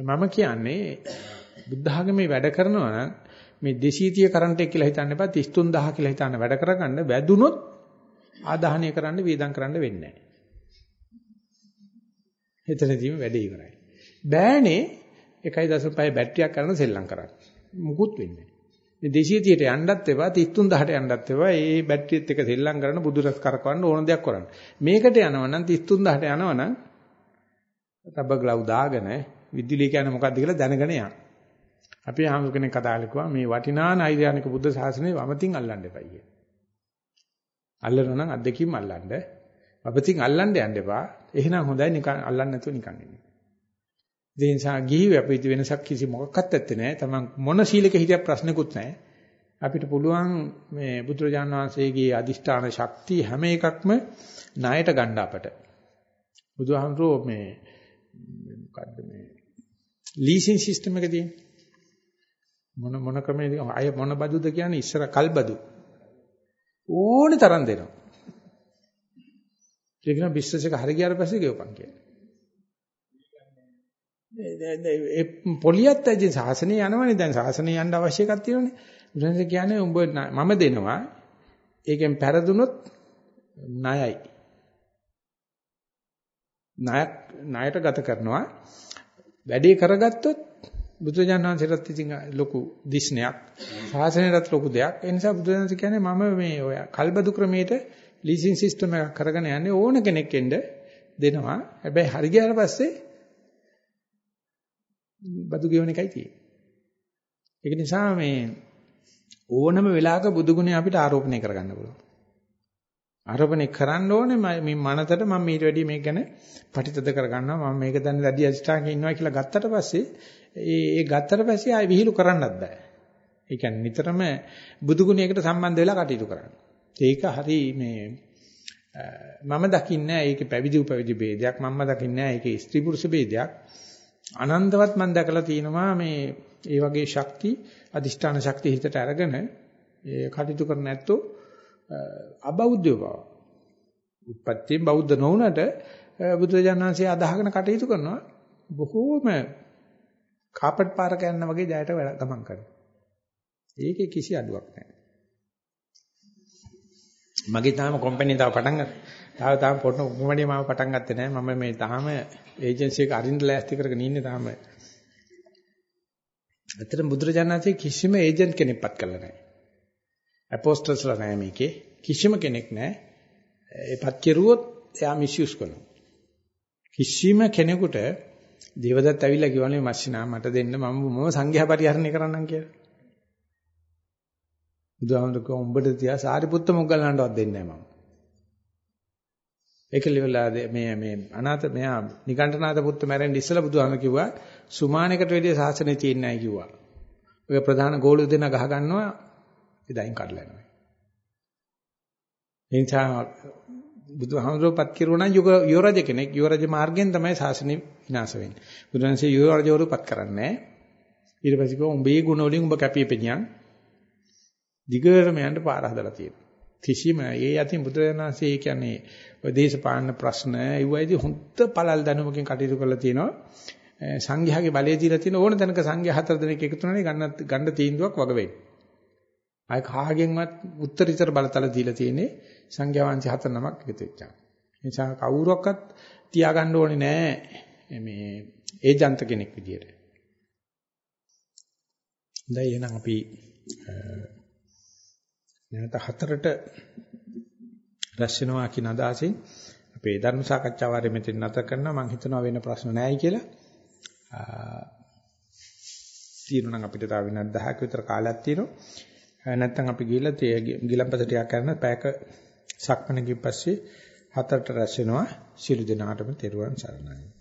මම කියන්නේ බුද්ධ ආගමේ වැඩ කරනවා නම් මේ 230 කරන්ට් එක කියලා හිතන්න එපා 33000 කියලා හිතන්න වැඩ කරගන්න වැදුනොත් ආදාහනය කරන්න වේදම් කරන්න වෙන්නේ නැහැ. එතනදීම වැඩේ ඉවරයි. බෑනේ 1.5 බැටරියක් කරන සෙල්ලම් කරන්න. මුකුත් වෙන්නේ නැහැ. මේ 230ට යන්නත් එපා 33000ට යන්නත් එපා. ඒ බැටරියත් එක සෙල්ලම් කරන බුදුරස් කරකවන්න ඕන දෙයක් කරන්න. මේකට යනවා නම් 33000ට යනවා නම් රබර් ග්ලව් දාගෙන විදුලිය කියන්නේ මොකක්ද කියලා දැනගෙන යන්න. අපි ආමුක කෙනෙක් කතා කළා මේ වටිනා නෛර්යානික බුද්ධ ශාසනය වමතින් අල්ලන්න එපා කිය. අල්ලනවා නම් අද්දකින් අල්ලන්න. වමතින් අල්ලන්න යන්න එපා. එහෙනම් හොඳයි නිකන් අල්ලන්න නැතුව නිකන් ඉන්න. ඒ නිසා ගිහිව අපිට වෙනසක් කිසි මොකක්වත් නැත්තේ නෑ. Taman මොන සීලක හිටියක් ප්‍රශ්නකුත් නෑ. අපිට පුළුවන් මේ බුදුරජාණන් වහන්සේගේ අදිෂ්ඨාන ශක්තිය හැම එකක්ම ණයට ගන්න අපට. බුදුහාමුදුරෝ මේ මොකද්ද මේ ලීසින් සිස්ටම් එක තියෙන්නේ. මොන මොන ක්‍රමයේද අය මොන බදුද කියන්නේ ඉස්සර කල්බදු. ඕනේ තරම් දෙනවා. ඒක නම් බිස්නස් එක හරි ගියාට පස්සේ ගෙවපන් කියලා. ඒ පොලියත් ඇයි සාසනේ යනවනේ දැන් සාසනේ යන්න අවශ්‍ය එකක් තියෙනවනේ. බුදුන්සේ කියන්නේ උඹ මම දෙනවා. ඒකෙන් පෙරදුනොත් ණයයි. ණයක් ණයට ගත කරනවා. වැඩේ කරගත්තොත් බුදුජානනාංශයටත් ඉතින් ලොකු දිස්නයක් සාසනයටත් ලොකු දෙයක්. ඒ නිසා බුදුජානනාංශ කියන්නේ මම මේ ඔය කල්බදු ක්‍රමයට ලීසින් සිස්ටම් එකක් කරගෙන යන්නේ ඕන කෙනෙක් එන්න දෙනවා. හැබැයි හරි ගියාට පස්සේ බදු ගෙවන එකයි තියෙන්නේ. ඒක නිසා මේ ඕනම වෙලාවක බුදු ගුණය අපිට ආරෝපණය කරගන්න පුළුවන්. ආරෝපණය කරන්න ඕනේ. මේ මනසට මම ඊට වැඩිය මේක ගැන පටිතද කරගන්නවා. මම මේක දැන් වැඩි අධිෂ්ඨානක ඉන්නවා කියලා ගත්තට පස්සේ ඒ ඒ ගත්තට පස්සේ ආයෙ විහිළු කරන්නත් බෑ. ඒ කියන්නේ නිතරම බුදු ගුණයකට සම්බන්ධ වෙලා කටයුතු කරන්න. ඒක හරි මේ මම දකින්නේ ඒකේ පැවිදි උපවිදි ભેදයක්. මම දකින්නේ ඒකේ ස්ත්‍රී පුරුෂ ભેදයක්. අනන්තවත් මම දැකලා තියෙනවා මේ ඒ වගේ ශක්ති අදිෂ්ඨාන ශක්ති හිතට අරගෙන ඒ කටයුතු කරන ඇත්තෝ අබෞද්ධව බව. උපත්යෙන් බෞද්ධ නොවුනට බුදුරජාණන්සේ අදහගෙන කටයුතු කරනවා බොහෝම කාපට් පාරක යන වගේ ජයට ගමන් කරනවා. ඒකේ කිසි අඩුවක් නැහැ. මගේ තාම කම්පැනි තාම පටන් ගත්තා. තාම තාම පොට්න කොම්පැනි මාව පටන් ගත්තේ නැහැ. මම මේ තාම ඒජන්සි එක අරින්න ලෑස්ති කරගෙන ඉන්නේ තාම. ඇත්තටම බුදුරජාණන්සේ කිසිම ඒජන්ට් කෙනෙක්පත් කළා නැහැ. අපෝස්තල්ස්ලා නැහැ මේකේ. කිසිම කෙනෙක් නැහැ. ඒපත් කෙරුවොත් එයා මිස්යුස් කරනවා. කිසිම කෙනෙකුට දේවදත්ත ඇවිල්ලා කිව්වනේ මස්සිනා මට දෙන්න මම මම සංඝයා පරිහරණය කරන්නම් කියලා. බුදුහාමුදුරුවෝ උඹට තියා සාරිපුත්ත මොග්ගලන්ටවත් දෙන්නේ නැහැ මම. ඒක liverලා මේ මේ අනාථ මෙයා නිකණ්ඨනාත පුත්තු මැරෙන්න ඉස්සලා බුදුහාමුදුරුවෝ කිව්වා සුමානකට වෙදී සාසනේ තියෙන්නේ නැහැ කිව්වා. ඔය ප්‍රධාන ගෝලු දෙන ගහ ගන්නවා එදායින් කඩලා යනවා. එනිසා බුදුහාමුදුරුවෝපත් කිරුණා යුග යෝරජ කෙනෙක් යෝරජ මාර්ගයෙන් තමයි ශාසනය විනාශ වෙන්නේ. බුදුන්සේ යෝරජවරුපත් කරන්නේ ඊට පස්සේ කිව්වා උඹේ ගුණ වලින් උඹ කැපිපෙනියන් දිගටම යන්න පාර හදලා තියෙනවා. කිසිම ඒ යතින් බුදුරජාණන්සේ කියන්නේ ඔය දේශපාලන ප්‍රශ්න ඒවයිදී හොඳ පළල් දැනුමකින් කටයුතු කරලා තියෙනවා. සංඝයාගේ බලය දීලා තියෙන ඕන තැනක සංඝයා හතර දෙනෙක් එකතු වෙනානේ ගන්න ගන්න තීන්දුවක් වග වෙන්නේ. ආය කාගෙන්වත් උත්තරීතර බලතල දීලා තියෙන්නේ සංඝයා වහන්සේ හතර නමක් එකතු වෙච්චා. ඒ නිසා කවුරක්වත් තියාගන්න ඕනේ නෑ මේ ඒජන්ත කෙනෙක් විදියට. දැන් එහෙනම් අපි නැවත හතරට රැස් වෙනවා කියන අදහසින් අපේ ධර්ම සාකච්ඡාව ආරෙ මෙතන නැත කරනවා මම හිතනවා වෙන ප්‍රශ්න නැහැයි කියලා. තියෙනවා නම් අපිට තව විනාඩි 10ක විතර කාලයක් තියෙනවා. නැත්තම් අපි ගිහලා ගිලම්පස ටිකක් කරන පැයක සක්මණකින් පස්සේ හතරට රැස් වෙනවා. සිළු දිනාටම තෙරුවන් සරණයි.